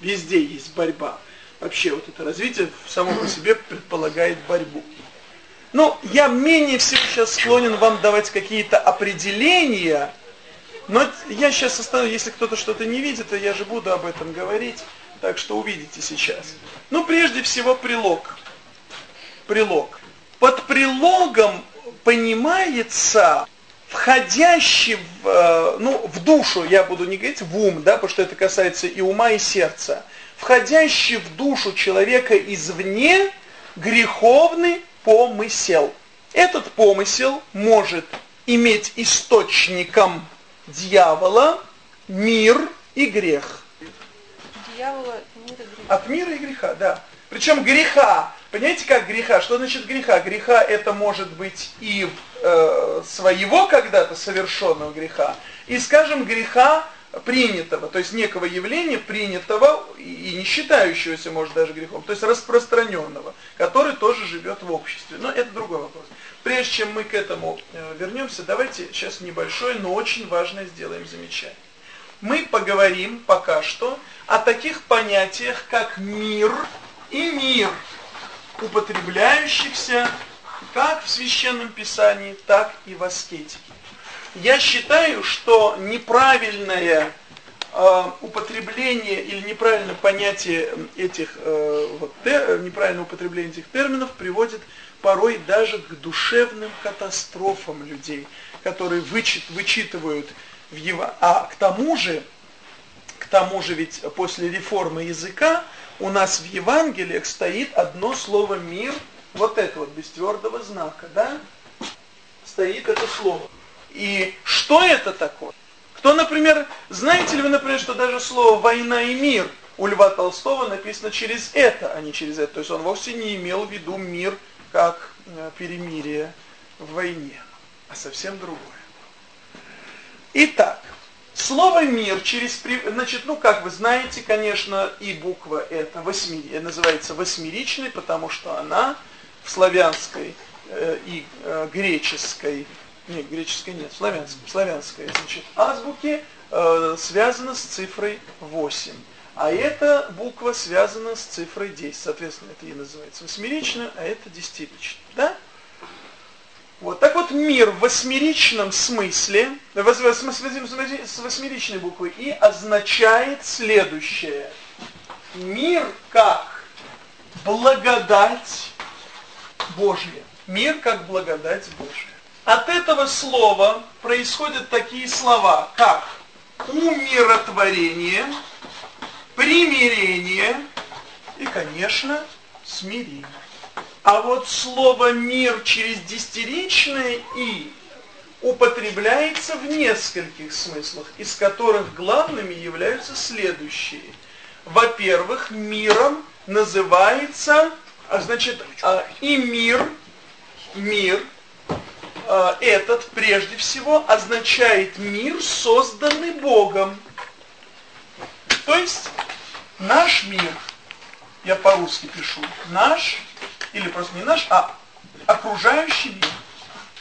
Везде есть борьба. Вообще вот это развитие само по себе предполагает борьбу. Но я менее всего сейчас склонен вам давать какие-то определения, но я сейчас остану, если кто-то что-то не видит, то я же буду об этом говорить, так что увидите сейчас. Ну, прежде всего, прилог. Прилог. Под прилогом понимается входящий в, э, ну, в душу, я буду не говорить в ум, да, потому что это касается и ума, и сердца, входящий в душу человека извне греховный помысел. Этот помысел может иметь источником дьявола, мир и грех. Дьявола, мир и грех. От мира и греха, да. Причем греха. Понимаете, как греха? Что значит греха? Греха это может быть и э, своего когда-то совершенного греха, и, скажем, греха принятого, то есть некого явления принятого и не считающегося, может, даже грехом, то есть распространенного, который тоже живет в обществе. Но это другой вопрос. Прежде чем мы к этому э, вернемся, давайте сейчас небольшое, но очень важное сделаем замечание. Мы поговорим пока что о таких понятиях, как мир и мир, употребляющихся как в Священном Писании, так и в аскетике. Я считаю, что неправильное э, употребление или неправильное понятие этих э, вот, тер, неправильное употребление этих терминов приводит порой даже к душевным катастрофам людей, которые вычит, вычитывают в его... А к тому же, к тому же ведь после реформы языка у нас в Евангелиях стоит одно слово «мир», вот это вот без твердого знака, да? Стоит это слово. И что это такое? Кто, например, знаете ли вы, например, что даже слово «война» и «мир» у Льва Толстого написано через это, а не через это. То есть он вовсе не имел в виду мир как э, перемирие в войне, а совсем другое. Итак, Слово «мир» через... Значит, ну, как вы знаете, конечно, и буква это восьми, называется восьмеричной, потому что она славянской э, и э, греческой, нет, греческой нет, славянской, славянской, значит, азбуке э, связана с цифрой 8. А эта буква связана с цифрой 10. Соответственно, это и называется восьмеричная, а это десятиричная. Да? Вот так вот мир в восьмеричном смысле, с восьмеричной буквы И означает следующее. Мир как благодать Божья. Мир как благодать Божья. От этого слова происходят такие слова, как умиротворение, примирение и, конечно, смирение. А вот слово «мир» через десятиричное «и» употребляется в нескольких смыслах, из которых главными являются следующие. Во-первых, миром называется, значит, а, и мир, мир, а, этот прежде всего означает мир, созданный Богом. То есть наш мир, я по-русски пишу, наш, или просто не наш, а окружающий мир.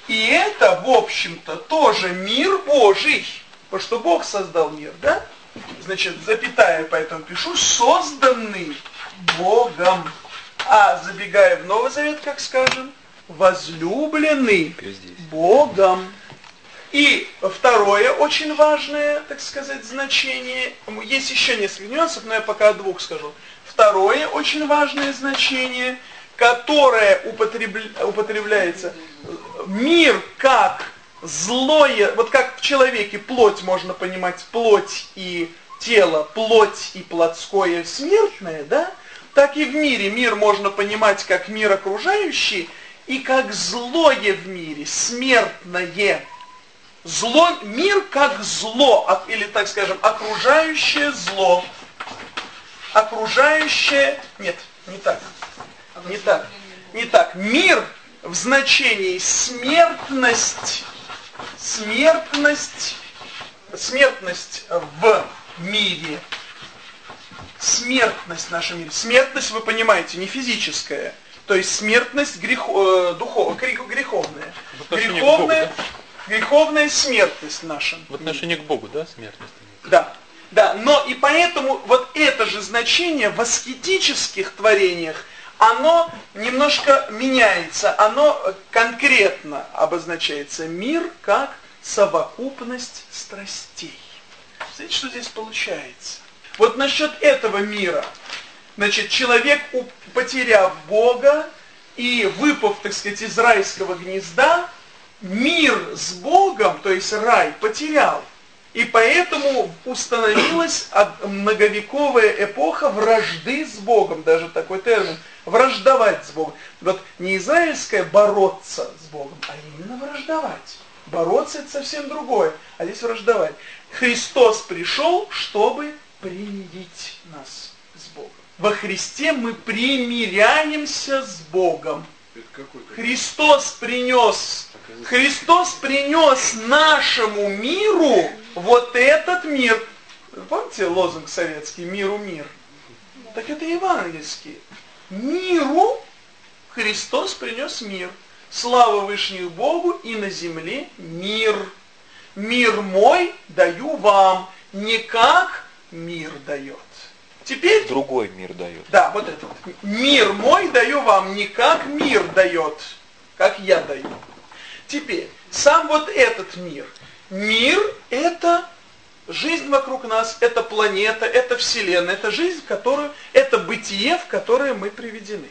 И это, в общем-то, тоже мир Божий. Потому что Бог создал мир, да? Значит, запятая, поэтому пишу, созданный Богом. А забегая в Новый Завет, как скажем, возлюбленный Богом. И второе очень важное, так сказать, значение, есть еще несколько нюансов, но я пока о двух скажу. Второе очень важное значение, которое употребляется, мир как злое, вот как в человеке плоть можно понимать, плоть и тело, плоть и плотское смертное, да? Так и в мире мир можно понимать как мир окружающий и как злое в мире, смертное. Зло, мир как зло, или так скажем, окружающее зло. Окружающее, нет, не так, не так, не так. Мир в значении смертность, смертность, смертность в мире, смертность в нашем мире. Смертность, вы понимаете, не физическая, то есть смертность грех, э, духов, греховная. Греховная, Богу, да? греховная смертность в нашем В отношении мире. к Богу, да, смертность? Да, да, но и поэтому вот это же значение в аскетических творениях оно немножко меняется, оно конкретно обозначается мир как совокупность страстей. Смотрите, что здесь получается. Вот насчет этого мира, значит, человек, потеряв Бога и выпав, так сказать, из райского гнезда, мир с Богом, то есть рай, потерял. И поэтому установилась многовековая эпоха вражды с Богом, даже такой термин, враждовать с Богом. Вот не израильское бороться с Богом, а именно враждовать. Бороться это совсем другое, а здесь враждовать. Христос пришел, чтобы примирить нас с Богом. Во Христе мы примиряемся с Богом. Христос принес, Христос принес нашему миру вот этот мир. Помните лозунг советский «Миру мир»? Так это евангельский. Миру Христос принес мир. Слава Вышних Богу и на земле мир. Мир мой даю вам, не как мир дает. Теперь... Другой мир дает. Да, вот это вот. Мир мой даю вам, не как мир дает, как я даю. Теперь, сам вот этот мир. Мир это жизнь вокруг нас, это планета, это вселенная, это жизнь, в которую, это бытие, в которое мы приведены.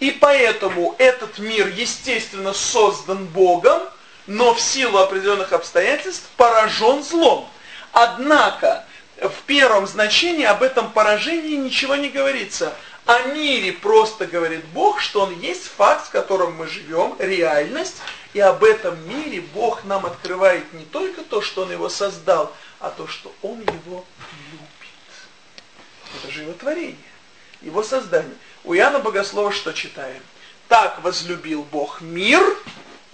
И поэтому этот мир, естественно, создан Богом, но в силу определенных обстоятельств поражен злом. Однако, в первом значении об этом поражении ничего не говорится. О мире просто говорит Бог, что он есть факт, в котором мы живем, реальность, и об этом мире Бог нам открывает не только то, что Он его создал, а то, что Он его любит. Это же его творение, его создание. У Иоанна Богослова что читаем? Так возлюбил Бог мир,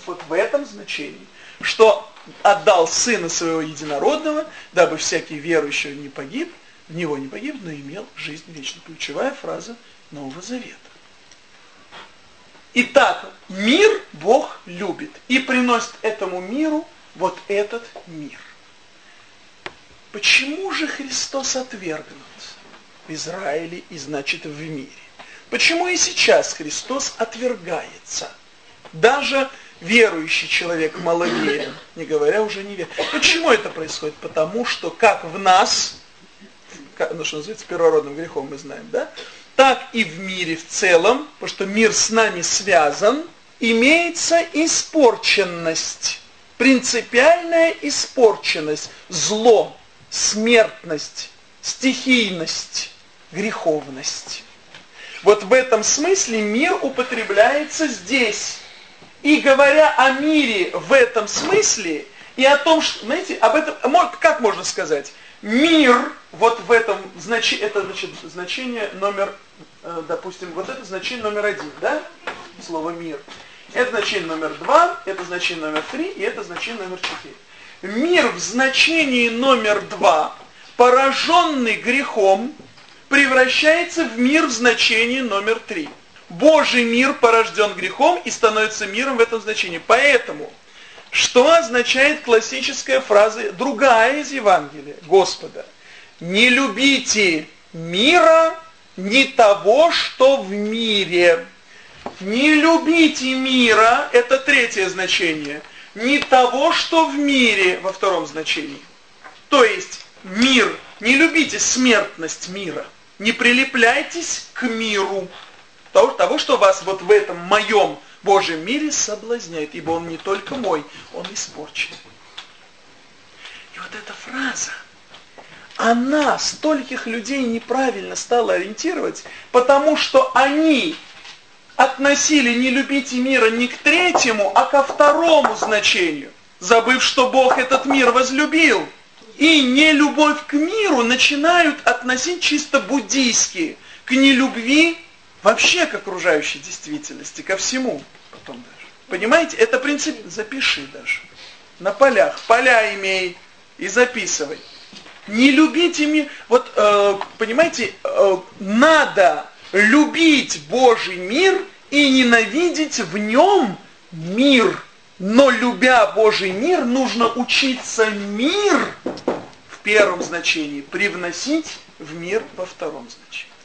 вот в этом значении, что отдал Сына Своего Единородного, дабы всякий верующий не погиб, в Него не погиб, но имел жизнь вечную. Ключевая фраза Нового Завета. Итак, мир Бог любит и приносит этому миру вот этот мир. Почему же Христос отвергнут в Израиле и значит в мире? Почему и сейчас Христос отвергается? Даже верующий человек маловерен, не говоря уже не верен. Почему это происходит? Потому что как в нас, ну что называется первородным грехом мы знаем, да? так и в мире в целом, потому что мир с нами связан, имеется испорченность, принципиальная испорченность, зло, смертность стихийность, греховность. Вот в этом смысле мир употребляется здесь. И говоря о мире в этом смысле, и о том, что, знаете, об этом, как можно сказать, мир, вот в этом, значении, это значит значение номер, э, допустим, вот это значение номер один, да, слово мир. Это значение номер два, это значение номер три, и это значение номер четыре. Мир в значении номер два, пораженный грехом, превращается в мир в значении номер три. Божий мир порожден грехом и становится миром в этом значении. Поэтому, что означает классическая фраза, другая из Евангелия, Господа? Не любите мира, не того, что в мире. Не любите мира, это третье значение, не того, что в мире, во втором значении. То есть, мир, не любите смертность мира, не прилепляйтесь к миру, того, того, что вас вот в этом моем Божьем мире соблазняет, ибо он не только мой, он испорчен. И вот эта фраза, она стольких людей неправильно стала ориентировать, потому что они относили «не любите мира» не к третьему, а ко второму значению, забыв, что Бог этот мир возлюбил. И не любовь к миру начинают относить чисто буддийски, к нелюбви вообще к окружающей действительности, ко всему потом даже. Понимаете, это принцип, запиши даже. На полях, поля имей и записывай. Не любите мир, вот э, понимаете, э, надо любить Божий мир и ненавидеть в нем мир. Но любя Божий мир, нужно учиться мир в первом значении привносить в мир во втором значении.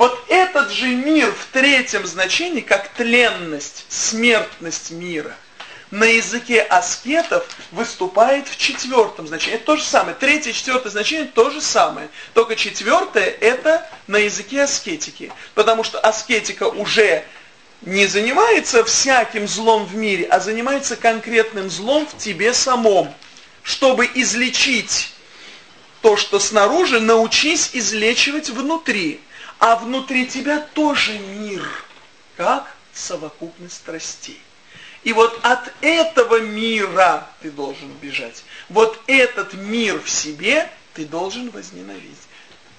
Вот этот же мир в третьем значении, как тленность, смертность мира, на языке аскетов выступает в четвертом значении. Это то же самое. Третье и четвертое значение то же самое. Только четвертое это на языке аскетики. Потому что аскетика уже не занимается всяким злом в мире, а занимается конкретным злом в тебе самом. Чтобы излечить то, что снаружи, научись излечивать внутри. А внутри тебя тоже мир, как совокупность страстей. И вот от этого мира ты должен бежать. Вот этот мир в себе ты должен возненавидеть.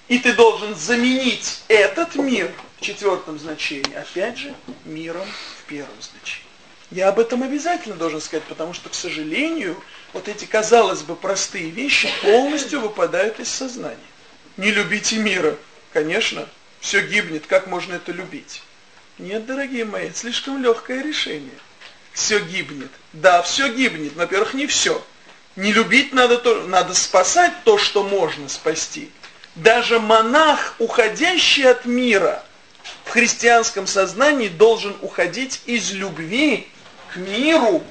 И ты должен заменить этот мир в четвертом значении, опять же, миром в первом значении. Я об этом обязательно должен сказать, потому что, к сожалению, вот эти, казалось бы, простые вещи полностью выпадают из сознания. Не любите мира, конечно, все гибнет, как можно это любить? Нет, дорогие мои, слишком легкое решение. Все гибнет. Да, все гибнет. Во-первых, не все. Не любить надо, то, надо спасать то, что можно спасти. Даже монах, уходящий от мира, в христианском сознании должен уходить из любви к миру,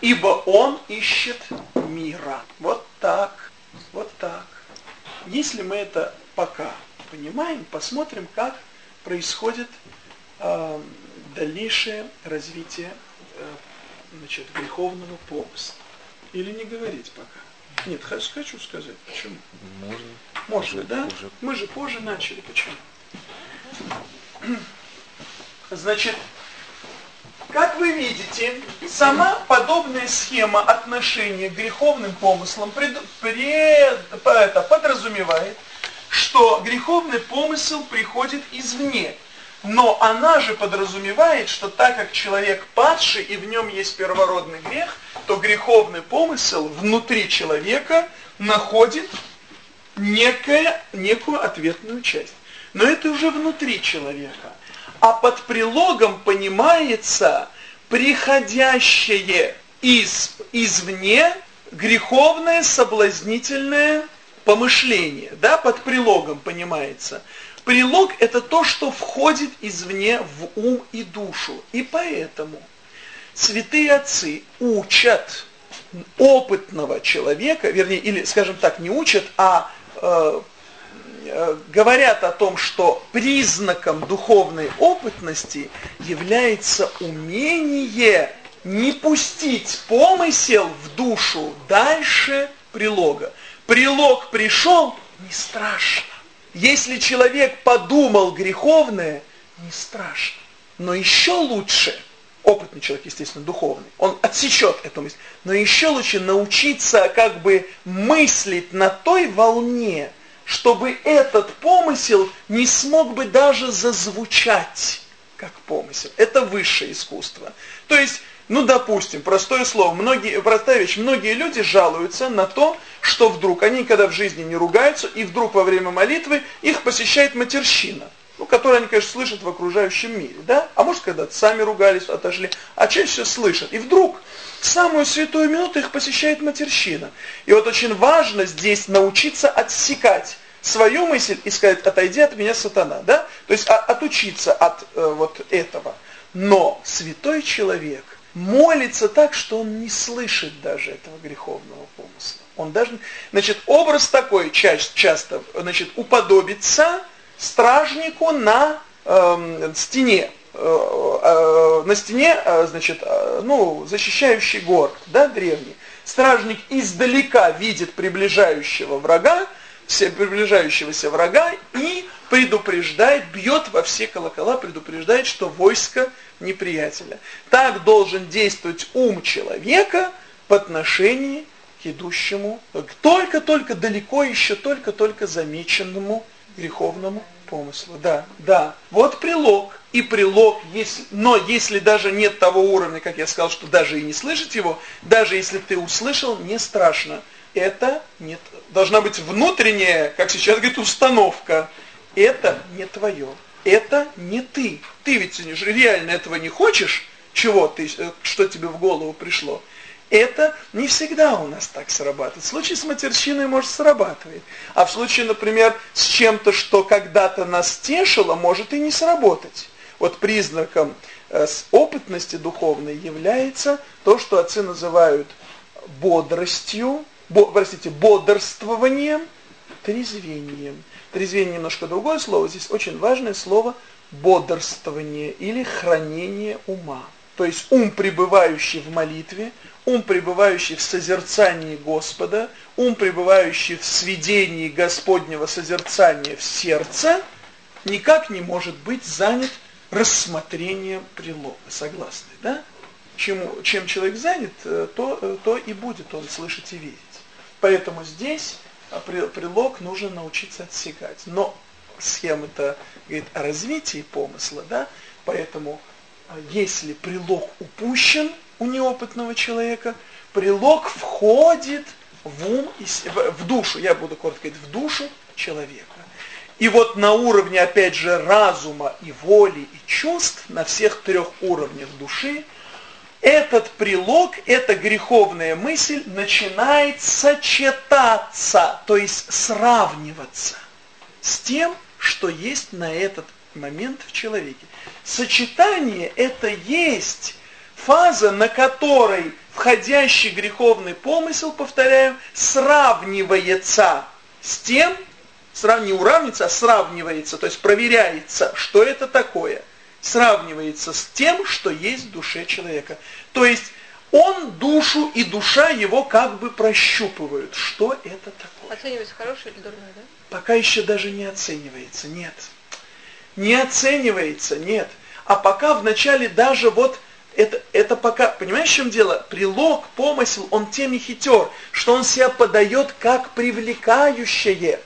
ибо он ищет мира. Вот так, вот так. Если мы это пока понимаем, посмотрим, как происходит э, дальнейшее развитие э, значит, греховного помысла. Или не говорить пока? Нет, хочу сказать. Почему? Можно. Можно, уже, да? Уже. Мы же позже начали. Почему? Значит, как вы видите, сама подобная схема отношения к греховным помыслам пред, пред, это, подразумевает, что греховный помысел приходит извне. Но она же подразумевает, что так как человек падший и в нем есть первородный грех, то греховный помысел внутри человека находит некое, некую ответную часть. Но это уже внутри человека. А под прилогом понимается приходящее из, извне греховное, соблазнительное помышление, да, под прилогом понимается. Прилог это то, что входит извне в ум и душу. И поэтому святые отцы учат опытного человека, вернее, или, скажем так, не учат, а э, говорят о том, что признаком духовной опытности является умение не пустить помысел в душу дальше прилога. Прилог пришел, не страшно. Если человек подумал греховное, не страшно. Но еще лучше, опытный человек, естественно, духовный, он отсечет эту мысль, но еще лучше научиться как бы мыслить на той волне, чтобы этот помысел не смог бы даже зазвучать как помысел. Это высшее искусство. То есть ну, допустим, простое слово, многие, простая вещь, многие люди жалуются на то, что вдруг они никогда в жизни не ругаются, и вдруг во время молитвы их посещает матерщина, ну, которую они, конечно, слышат в окружающем мире, да? А может, когда-то сами ругались, отошли, а чаще всего слышат. И вдруг в самую святую минуту их посещает матерщина. И вот очень важно здесь научиться отсекать свою мысль и сказать, отойди от меня, сатана, да? То есть отучиться от э, вот этого. Но святой человек – молится так, что он не слышит даже этого греховного помысла. Он даже, значит, образ такой часто, часто значит, уподобится стражнику на э, стене, э, э, на стене, э, значит, э, ну, защищающий город, да, древний. Стражник издалека видит приближающего врага, приближающегося врага и предупреждает, бьет во все колокола, предупреждает, что войско неприятеля. Так должен действовать ум человека по отношению к идущему, только-только далеко еще, только-только замеченному греховному помыслу. Да, да. Вот прилог. И прилог, если, но если даже нет того уровня, как я сказал, что даже и не слышать его, даже если ты услышал, не страшно. Это нет, должна быть внутренняя, как сейчас говорит, установка. Это не твое это не ты. Ты ведь реально этого не хочешь, чего ты, э, что тебе в голову пришло. Это не всегда у нас так срабатывает. В случае с матерщиной, может, срабатывает. А в случае, например, с чем-то, что когда-то нас тешило, может и не сработать. Вот признаком э, опытности духовной является то, что отцы называют бодростью, бо, простите, бодрствованием, трезвением. Трезвение немножко другое слово, здесь очень важное слово бодрствование или хранение ума. То есть ум, пребывающий в молитве, ум, пребывающий в созерцании Господа, ум, пребывающий в сведении Господнего созерцания в сердце, никак не может быть занят рассмотрением прилога. Согласны, да? Чему, чем человек занят, э, то, э, то и будет он слышать и видеть. Поэтому здесь а прилог нужно научиться отсекать. Но схема-то говорит о развитии помысла, да, поэтому а, если прилог упущен у неопытного человека, прилог входит в ум, в душу, я буду коротко говорить, в душу человека. И вот на уровне, опять же, разума и воли и чувств, на всех трех уровнях души, этот прилог, эта греховная мысль начинает сочетаться, то есть сравниваться с тем, что есть на этот момент в человеке. Сочетание это есть фаза, на которой входящий греховный помысел, повторяю, сравнивается с тем, не уравнивается, а сравнивается, то есть проверяется, что это такое – сравнивается с тем, что есть в душе человека. То есть он душу и душа его как бы прощупывают. Что это такое? Оценивается хорошее или дурное, да? Пока еще даже не оценивается, нет. Не оценивается, нет. А пока вначале даже вот это, это пока, понимаешь, в чем дело? Прилог, помысел, он тем и хитер, что он себя подает как привлекающее.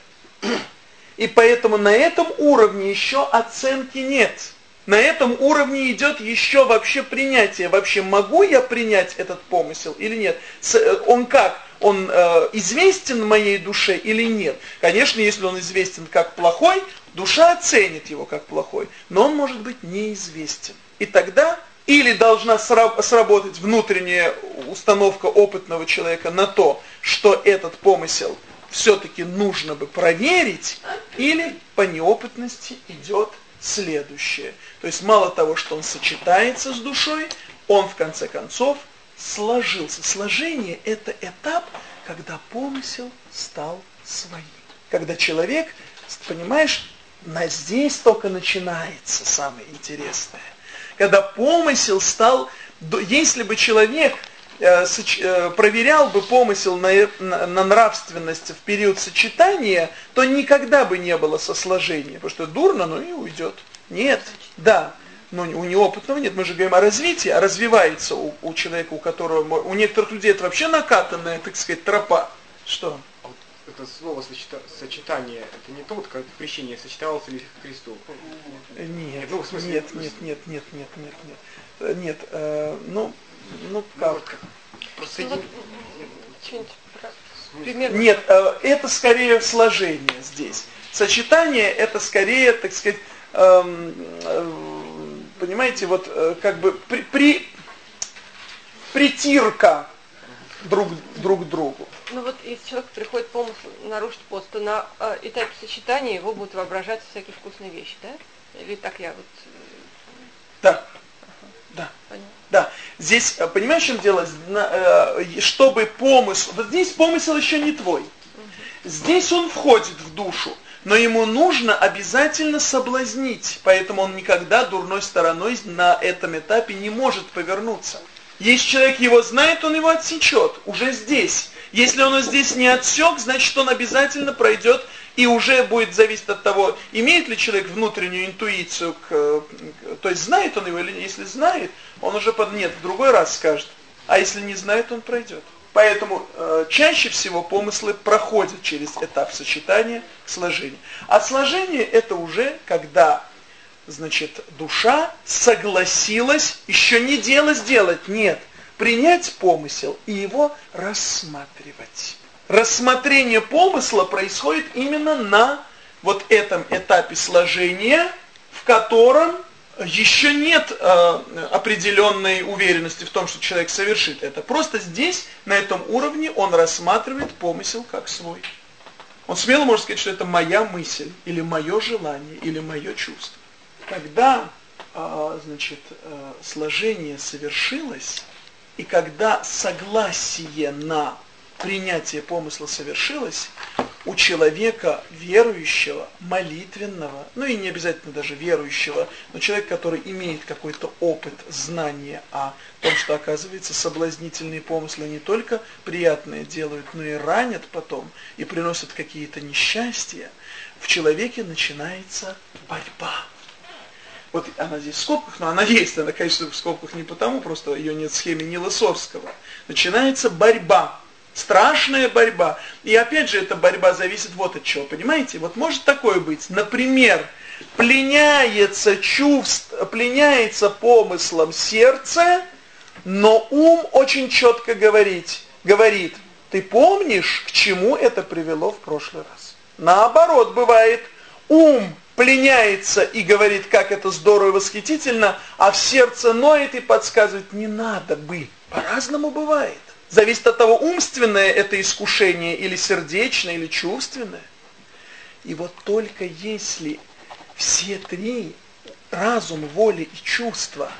И поэтому на этом уровне еще оценки нет на этом уровне идет еще вообще принятие. Вообще могу я принять этот помысел или нет? Э, он как? Он э, известен моей душе или нет? Конечно, если он известен как плохой, душа оценит его как плохой, но он может быть неизвестен. И тогда или должна сработать внутренняя установка опытного человека на то, что этот помысел все-таки нужно бы проверить, или по неопытности идет следующее. То есть мало того, что он сочетается с душой, он в конце концов сложился. Сложение – это этап, когда помысел стал своим. Когда человек, понимаешь, на здесь только начинается самое интересное. Когда помысел стал, если бы человек проверял бы помысел на, на, на нравственность в период сочетания, то никогда бы не было сосложения, потому что дурно, но и уйдет. Нет, да, но у неопытного нет. Мы же говорим о развитии, а развивается у, у человека, у которого, у некоторых людей это вообще накатанная, так сказать, тропа. Что? А это слово сочета, сочетание, это не то, вот как крещение сочетался ли Христу? Нет, ну, в смысле, нет, нет, нет, нет, нет, нет, нет. Нет, э, ну, ну как? Просто ну, вот. Нет, э, это скорее сложение здесь. Сочетание это скорее, так сказать, э, э, понимаете, вот э, как бы при, при притирка друг, друг к другу. Ну вот если человек приходит помысл нарушить пост, то на э, этапе сочетания его будут воображаться всякие вкусные вещи, да? Или так я вот... Да. Да. Понятно. Да. Здесь, э, понимаешь, в чем дело? Э, чтобы помысл... Вот здесь помысел еще не твой. Здесь он входит в душу, но ему нужно обязательно соблазнить, поэтому он никогда дурной стороной на этом этапе не может повернуться. Если человек его знает, он его отсечет, уже здесь. Если он здесь не отсек, значит он обязательно пройдет и уже будет зависеть от того, имеет ли человек внутреннюю интуицию, к, то есть знает он его или. Если знает, он уже под нет, в другой раз скажет. А если не знает, он пройдет. Поэтому э, чаще всего помыслы проходят через этап сочетания к сложению. А сложение это уже когда значит, душа согласилась еще не дело сделать, нет, принять помысел и его рассматривать. Рассмотрение помысла происходит именно на вот этом этапе сложения, в котором еще нет э, определенной уверенности в том, что человек совершит это. Просто здесь, на этом уровне, он рассматривает помысел как свой. Он смело может сказать, что это моя мысль, или мое желание, или мое чувство. Когда, э, значит, э, сложение совершилось, и когда согласие на принятие помысла совершилось, у человека верующего, молитвенного, ну и не обязательно даже верующего, но человек, который имеет какой-то опыт, знание о том, что оказывается соблазнительные помыслы не только приятные делают, но и ранят потом и приносят какие-то несчастья, в человеке начинается борьба. Вот она здесь в скобках, но она есть, она, конечно, в скобках не потому, просто ее нет в схеме Нила Сорского. Начинается борьба страшная борьба. И опять же, эта борьба зависит вот от чего, понимаете? Вот может такое быть, например, пленяется чувств, пленяется помыслом сердце, но ум очень четко говорит, говорит, ты помнишь, к чему это привело в прошлый раз? Наоборот, бывает, ум пленяется и говорит, как это здорово и восхитительно, а в сердце ноет и подсказывает, не надо бы. По-разному бывает. Зависит от того, умственное это искушение или сердечное, или чувственное. И вот только если все три, разум, воля и чувства,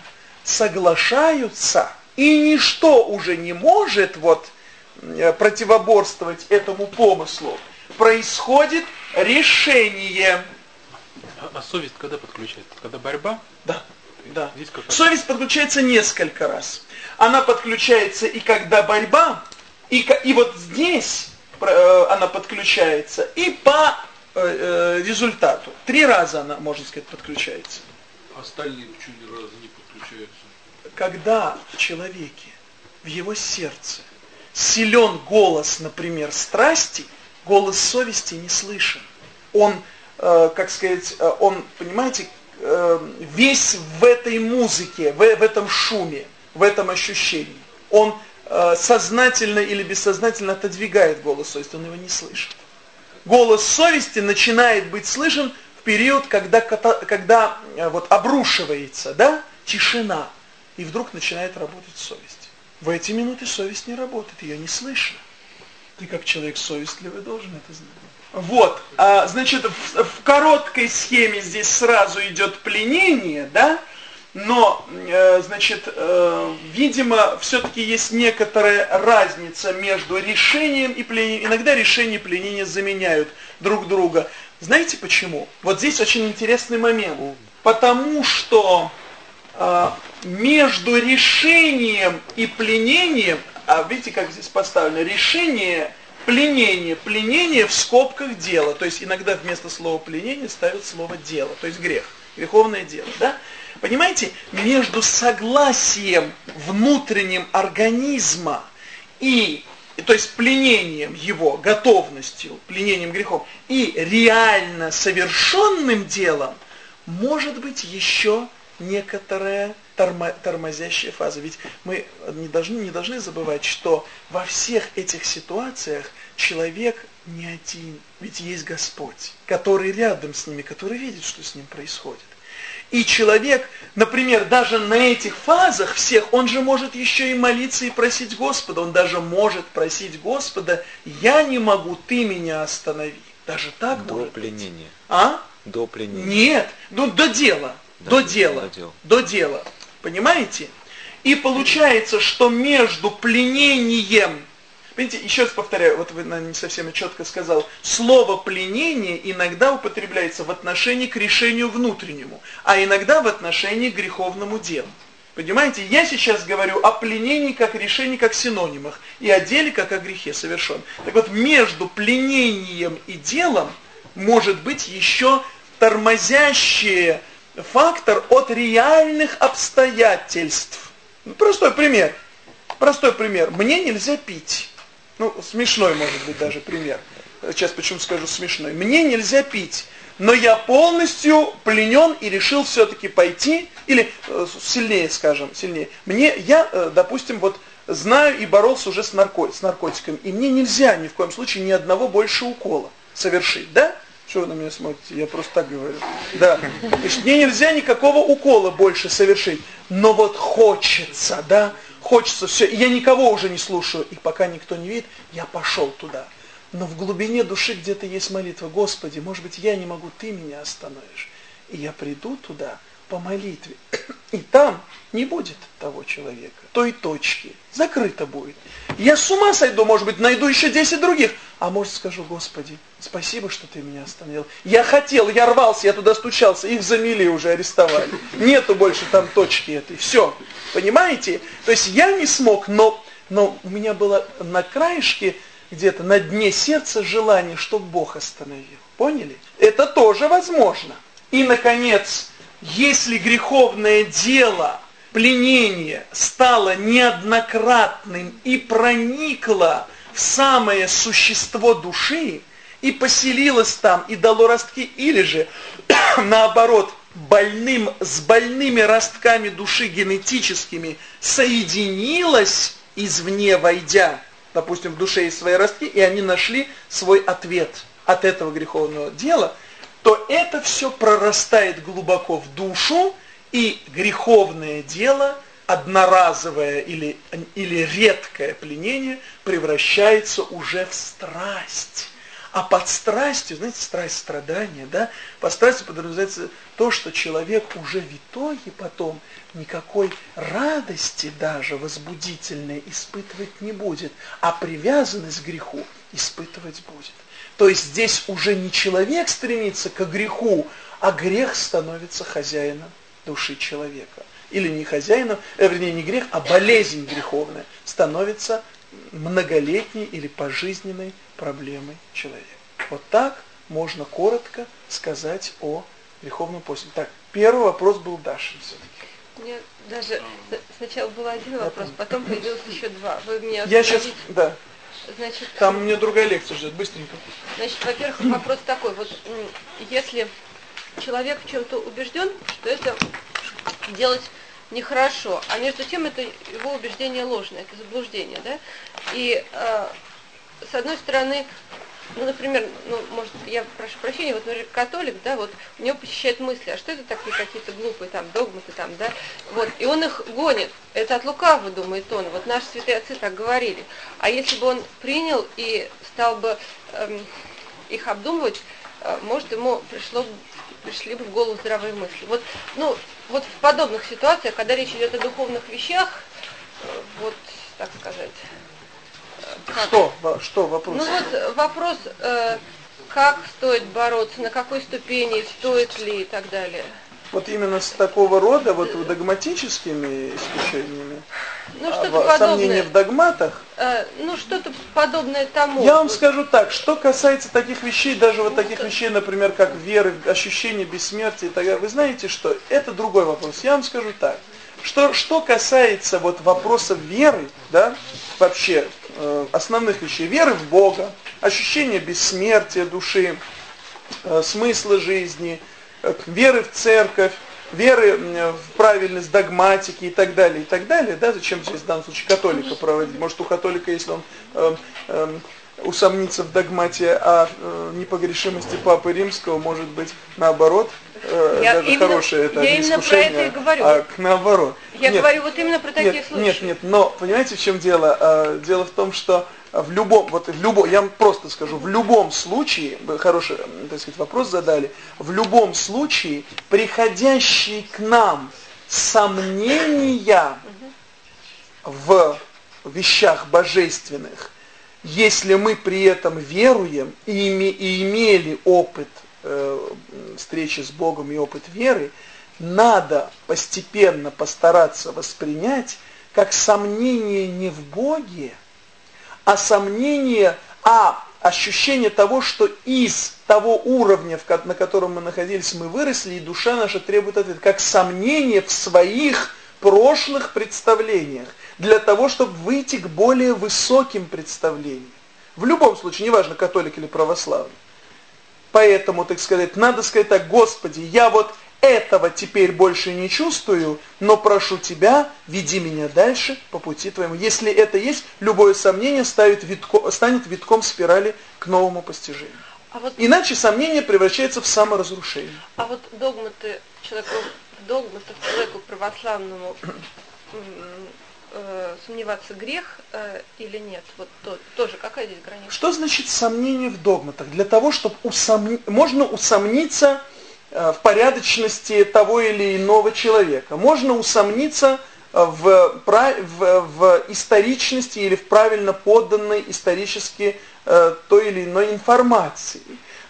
соглашаются, и ничто уже не может вот э, противоборствовать этому помыслу, происходит решение. А, а совесть когда подключается? Когда борьба? Да. Да. Здесь Совесть подключается несколько раз. Она подключается и когда борьба, и, и вот здесь э, она подключается, и по э, э, результату. Три раза она, можно сказать, подключается. Остальные почему ни разу не подключаются? Когда в человеке, в его сердце, силен голос, например, страсти, голос совести не слышен. Он, э, как сказать, э, он, понимаете, Эм, весь в этой музыке, в, в этом шуме, в этом ощущении. Он э, сознательно или бессознательно отодвигает голос совести, он его не слышит. Голос совести начинает быть слышен в период, когда, когда э, вот обрушивается да, тишина, и вдруг начинает работать совесть. В эти минуты совесть не работает, ее не слышно. Ты как человек совестливый должен это знать. Вот, а, значит, в, в короткой схеме здесь сразу идет пленение, да, но, э, значит, э, видимо, все-таки есть некоторая разница между решением и пленением. Иногда решение и пленение заменяют друг друга. Знаете почему? Вот здесь очень интересный момент. Потому что э, между решением и пленением, а видите, как здесь поставлено, решение, пленение, пленение в скобках дела, то есть иногда вместо слова пленение ставят слово дело, то есть грех, греховное дело, да? Понимаете, между согласием внутренним организма и то есть пленением его, готовностью, пленением грехом, и реально совершенным делом, может быть еще некоторая тормо, тормозящая фаза. Ведь мы не должны, не должны забывать, что во всех этих ситуациях человек не один, ведь есть Господь, который рядом с ними, который видит, что с ним происходит. И человек, например, даже на этих фазах всех, он же может еще и молиться и просить Господа. Он даже может просить Господа, я не могу, ты меня останови. Даже так До может пленения. быть. А? До пленения. Нет, ну до дела. Да, до дела. до дела. До дела. Понимаете? И получается, что между пленением Видите, еще раз повторяю, вот вы, не совсем четко сказал, слово пленение иногда употребляется в отношении к решению внутреннему, а иногда в отношении к греховному делу. Понимаете, я сейчас говорю о пленении как решении, как синонимах, и о деле как о грехе совершен. Так вот, между пленением и делом может быть еще тормозящий фактор от реальных обстоятельств. Ну, Простой пример. Простой пример. Мне нельзя пить. Ну, смешной может быть даже пример. Сейчас почему скажу смешной. Мне нельзя пить, но я полностью пленен и решил все-таки пойти, или э, сильнее скажем, сильнее. Мне, я, э, допустим, вот знаю и боролся уже с, нарко, с наркотиками, и мне нельзя ни в коем случае ни одного больше укола совершить, да? Что вы на меня смотрите? Я просто так говорю. Да. То есть мне нельзя никакого укола больше совершить. Но вот хочется, да? Хочется все. Я никого уже не слушаю. И пока никто не видит, я пошел туда. Но в глубине души где-то есть молитва. Господи, может быть, я не могу, Ты меня остановишь. И я приду туда по молитве. И там не будет того человека, той точки. Закрыто будет. Я с ума сойду, может быть, найду еще 10 других. А может скажу, Господи, спасибо, что ты меня остановил. Я хотел, я рвался, я туда стучался, их замели уже, арестовали. Нету больше там точки этой. Все. Понимаете? То есть я не смог, но, но у меня было на краешке, где-то на дне сердца желание, чтобы Бог остановил. Поняли? Это тоже возможно. И, наконец, если греховное дело, пленение, стало неоднократным и проникло в самое существо души, и поселилось там, и дало ростки, или же, *coughs* наоборот, больным, с больными ростками души генетическими соединилось извне, войдя, допустим, в душе есть свои ростки, и они нашли свой ответ от этого греховного дела – то это все прорастает глубоко в душу, и греховное дело, одноразовое или, или редкое пленение, превращается уже в страсть. А под страстью, знаете, страсть страдания, да, под страстью подразумевается то, что человек уже в итоге потом никакой радости даже возбудительной испытывать не будет, а привязанность к греху испытывать будет. То есть здесь уже не человек стремится к греху, а грех становится хозяином души человека. Или не хозяином, э, вернее не грех, а болезнь греховная становится многолетней или пожизненной проблемой человека. Вот так можно коротко сказать о греховном постеле. Так, первый вопрос был Дашин все-таки. Даже сначала был один вопрос, потом появилось еще два. Вы меня Я сейчас, да. Значит, Там у меня другая лекция ждет, быстренько. Значит, во-первых, вопрос такой, вот если человек в чем-то убежден, что это делать нехорошо, а между тем это его убеждение ложное, это заблуждение, да? И э, с одной стороны, ну, например, ну, может, я прошу прощения, вот, например, католик, да, вот, у него посещают мысли, а что это такие какие-то глупые там догматы там, да, вот, и он их гонит, это от лукавого, думает он, вот наши святые отцы так говорили, а если бы он принял и стал бы эм, их обдумывать, э, может, ему пришло, пришли бы в голову здравые мысли. Вот, ну, вот в подобных ситуациях, когда речь идет о духовных вещах, э, вот, так сказать, как? Что? Что вопрос? Ну вот вопрос, э, как стоит бороться, на какой ступени, стоит ли и так далее. Вот именно с такого рода вот догматическими искушениями, Ну, а, что-то сомнения в догматах, Э, ну, что-то подобное тому. Я вам скажу так, что касается таких вещей, даже вот таких вещей, например, как веры, ощущение бессмертия и так далее, вы знаете что? Это другой вопрос. Я вам скажу так, что, что касается вот вопросов веры, да, вообще э, основных вещей, веры в Бога, ощущение бессмертия души, э, смысла жизни, веры в церковь, веры в правильность догматики и так далее, и так далее, да, зачем здесь в данном случае католика проводить? Может у католика, если он э, э, усомнится в догмате о э, непогрешимости Папы Римского, может быть, наоборот, э, Я даже именно- хорошее это я именно про это и говорю. а к- наоборот. Я Нет, говорю вот именно про такие нет, случаи. Нет, нет, но понимаете, в чем дело? Э, Дело в том, что в любом, вот в любом, я вам просто скажу, в любом случае, вы хороший, так сказать, вопрос задали, в любом случае, приходящие к нам сомнения в вещах божественных, если мы при этом веруем и, име- и имели опыт э, встречи с Богом и опыт веры, надо постепенно постараться воспринять как сомнение не в Боге, а сомнение, а ощущение того, что из того уровня, на котором мы находились, мы выросли, и душа наша требует ответа, как сомнение в своих прошлых представлениях, для того, чтобы выйти к более высоким представлениям. В любом случае, неважно, католик или православный. Поэтому, так сказать, надо сказать так, Господи, я вот этого теперь больше не чувствую, но прошу Тебя, веди меня дальше по пути Твоему. Если это есть, любое сомнение ставит витко, станет витком спирали к новому постижению. А вот, Иначе сомнение превращается в саморазрушение. а вот догматы человеку, догматов человеку православному э, сомневаться грех э, или нет? Вот то- тоже какая здесь граница? Что значит сомнение в догматах? Для того, чтобы усомни... можно усомниться в порядочности того или иного человека. Можно усомниться э, в, в, в историчности или в правильно подданной исторически э, той или иной информации.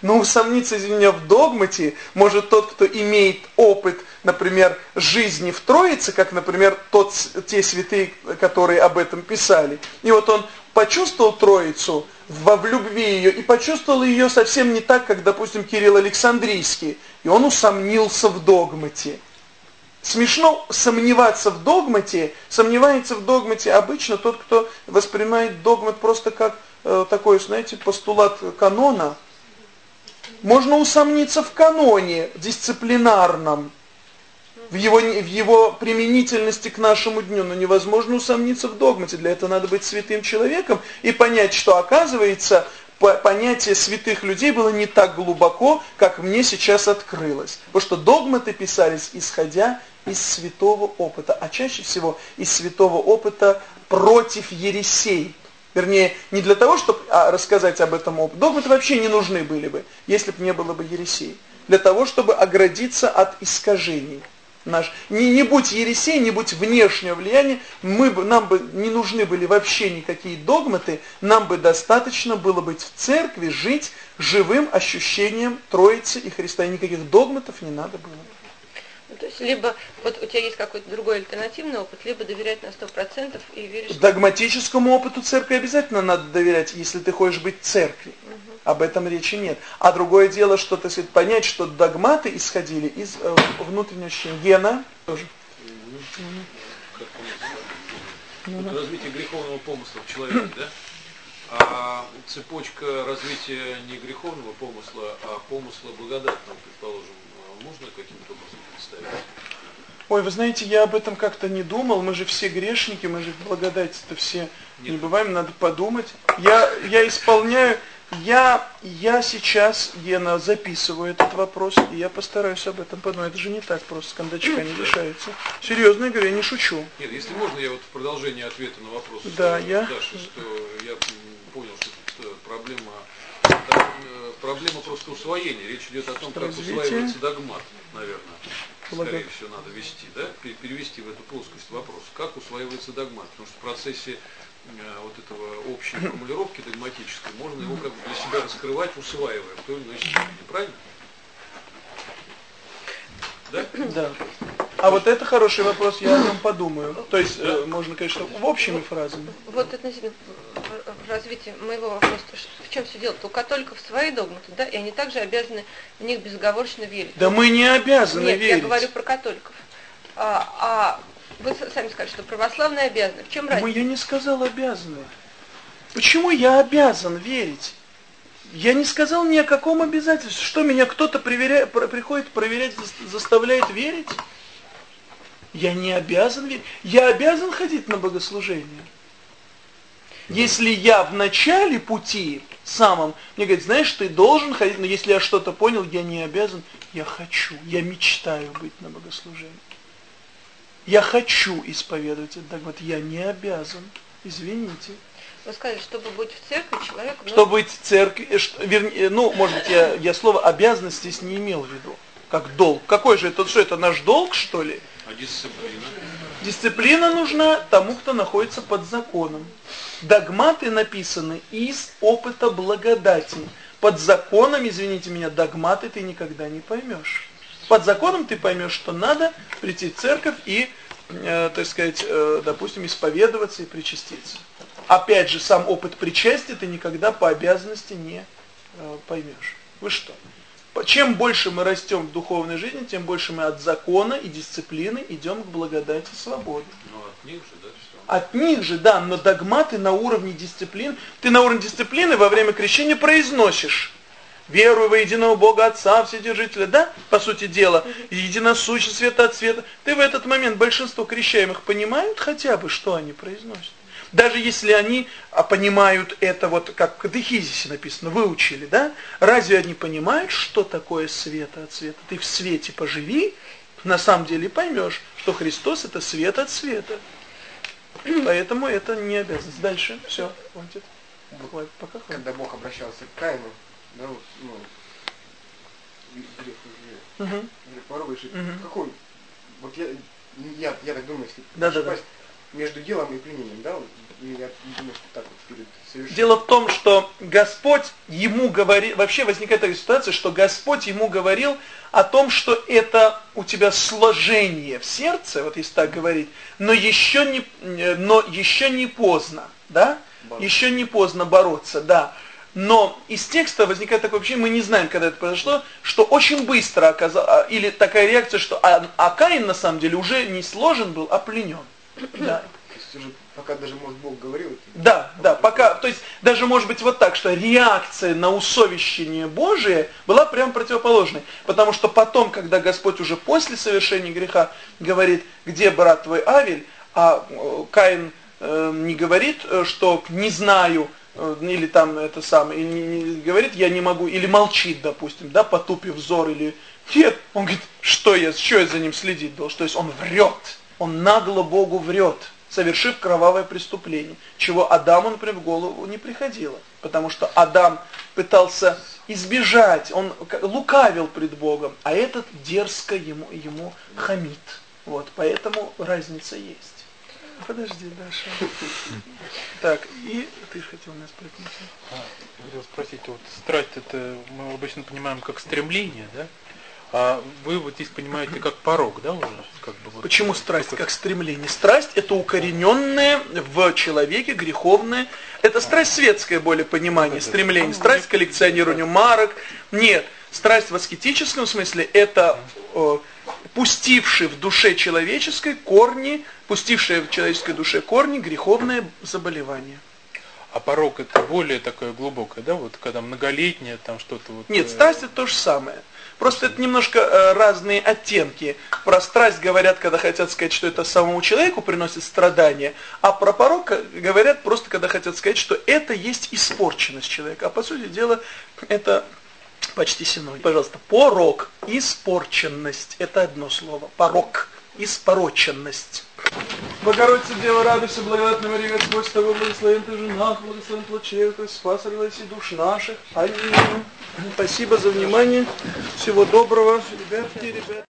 Но усомниться, извини меня, в догмате может тот, кто имеет опыт, например, жизни в Троице, как, например, тот, те святые, которые об этом писали. И вот он почувствовал Троицу во в любви ее и почувствовал ее совсем не так, как, допустим, Кирилл Александрийский. И он усомнился в догмате. Смешно сомневаться в догмате, сомневается в догмате обычно тот, кто воспринимает догмат просто как э, такой, знаете, постулат канона. Можно усомниться в каноне дисциплинарном, в его, в его применительности к нашему дню, но невозможно усомниться в догмате. Для этого надо быть святым человеком и понять, что оказывается по- понятие святых людей было не так глубоко, как мне сейчас открылось. Потому что догматы писались исходя из святого опыта, а чаще всего из святого опыта против ересей. Вернее, не для того, чтобы а, рассказать об этом опыте. Догматы вообще не нужны были бы, если бы не было бы ересей. Для того, чтобы оградиться от искажений. Наш, не, не будь ересей, не будь внешнего влияния, мы бы, нам бы не нужны были вообще никакие догматы, нам бы достаточно было быть в церкви, жить живым ощущением Троицы и Христа. И никаких догматов не надо было. Ну, то есть либо вот у тебя есть какой-то другой альтернативный опыт, либо доверять на 100% и веришь, что Догматическому опыту церкви обязательно надо доверять, если ты хочешь быть церкви. Об этом речи нет. А другое дело, что, так сказать, понять, что догматы исходили из э, внутреннего ощущения. Гена тоже. как он, вот развитие греховного помысла в человеке, да? *clears throat* А цепочка развития не греховного помысла, а помысла благодатного, предположим, а можно каким-то образом представить? Ой, вы знаете, я об этом как-то не думал. Мы же все грешники, мы же в благодати-то все не Нет. бываем, надо подумать. Я, я исполняю, я, я сейчас, Гена, записываю этот вопрос, и я постараюсь об этом подумать. Это же не так просто, с кондачка не решается. Серьезно я говорю, я не шучу. Нет, если можно, я вот в продолжение ответа на вопрос Да, э, я- что я понял, что это проблема, э, проблема просто усвоения. Речь идет о том, как усваивается догмат, наверное. Благо- Скорее всего, надо вести, да, Пе- перевести в эту плоскость вопрос. Как усваивается догмат? Потому что в процессе э, вот этого общей формулировки догматической можно его как бы для себя раскрывать, усваивая в той или иной степени. Правильно? Да? Да. А вот это хороший вопрос, я о нем подумаю. То есть, э, можно, конечно, в общими фразами. Вот относительно в развитии моего вопроса, в чем все дело? У католиков свои догматы, да, и они также обязаны в них безоговорочно верить. Да мы не обязаны Нет, верить. я говорю про католиков. А, а вы сами сказали, что православные обязаны. В чем Мы, разница? я не сказал обязаны. Почему я обязан верить? Я не сказал ни о каком обязательстве. Что меня кто-то приходит проверять, зас- заставляет верить? Я не обязан верить. Я обязан ходить на богослужение. Если я в начале пути самом, мне говорят, знаешь, ты должен ходить, но если я что-то понял, я не обязан, я хочу, я мечтаю быть на богослужении. Я хочу исповедовать этот догмат, я не обязан, извините. Вы сказали, чтобы быть в церкви, человек... ну, Чтобы быть в церкви, э, что- вернее, ну, может быть, я, я слово обязанность здесь не имел в виду, как долг. Какой же это, что это наш долг, что ли? А дисциплина? Дисциплина нужна тому, кто находится под законом. Догматы написаны из опыта благодати. Под законом, извините меня, догматы ты никогда не поймешь. Под законом ты поймешь, что надо прийти в церковь и, э, так сказать, э, допустим, исповедоваться и причаститься. Опять же, сам опыт причастия ты никогда по обязанности не э, поймешь. Вы что? Чем больше мы растем в духовной жизни, тем больше мы от закона и дисциплины идем к благодати и свободе. Ну, от них же, да, все. От них же, да, но догматы на уровне дисциплин. Ты на уровне дисциплины во время крещения произносишь. Верую во единого Бога Отца, Вседержителя, да, по сути дела, единосущий света от света. Ты в этот момент, большинство крещаемых понимают хотя бы, что они произносят. Даже если они а, понимают это, вот как в катехизисе написано, выучили, да, разве они понимают, что такое света от света? Ты в свете поживи, на самом деле поймешь, что Христос это свет от света. *clears throat* Поэтому это не обязанность. Дальше, все, хватит. Хватит, пока хватит. Когда Бог обращался к Каину, да, вот, ну, грех уже, Мгм. грех воруешь, и Мгм. какой, вот я, я, я так думаю, если Да, да, ошибаюсь, между делом и пленением, да, вот, Дело в том, что Господь ему говорил, вообще возникает такая ситуация, что Господь ему говорил о том, что это у тебя сложение в сердце, вот если так говорить, но еще не, э, но еще не поздно, да? Бороться. Еще не поздно бороться, да. Но из текста возникает такое ощущение, мы не знаем, когда это произошло, что очень быстро оказалось, или такая реакция, что а, а Каин на самом деле уже не сложен был, а пленен. *coughs* Да. Пока даже, может, Бог говорил, Да, да, пока, то есть даже может быть вот так, что реакция на усовещение Божие была прям противоположной. Потому что потом, когда Господь уже после совершения греха говорит, где брат твой Авель, а э, Каин э, не говорит, э, что не знаю, э, или там это самое, или не- не говорит, я не могу, или молчит, допустим, да, потупив взор, или нет, он говорит, что я, что я за ним следить должен, то есть он врет, он нагло Богу врет, совершив кровавое преступление, чего Адаму, например, в голову не приходило, потому что Адам пытался избежать, он лукавил пред Богом, а этот дерзко ему, ему хамит, вот, поэтому разница есть. Подожди, Даша. *laughs* Так, и ты же хотел меня спросить. А, Хотел спросить, вот страсть это мы обычно понимаем как стремление, да? А вы вот здесь понимаете как порог, да, уже? Как бы вот Почему страсть как стремление? Страсть это укорененное в человеке греховное. Это страсть светское более понимание, стремление. Страсть к коллекционированию марок. Нет. Страсть в аскетическом смысле это э, пустивший в душе человеческой корни, пустившее в человеческой душе корни греховное заболевание. А порог это более такое глубокое, да, вот когда многолетнее там что-то вот. Нет, э, страсть это то же самое. Просто это немножко э, разные оттенки. Про страсть говорят, когда хотят сказать, что это самому человеку приносит страдания, а про порок э, говорят просто, когда хотят сказать, что это есть испорченность человека. А по сути дела, это почти синоним. Пожалуйста, порок, испорченность, это одно слово. Порок, испороченность. Богородица Дева, радуйся, благодатная Мария, Господь с тобой, благословен ты жена, благословен чрева, твой, спас родилась и душ наших. Аминь. Спасибо за внимание. Всего доброго, ребятки, ребят.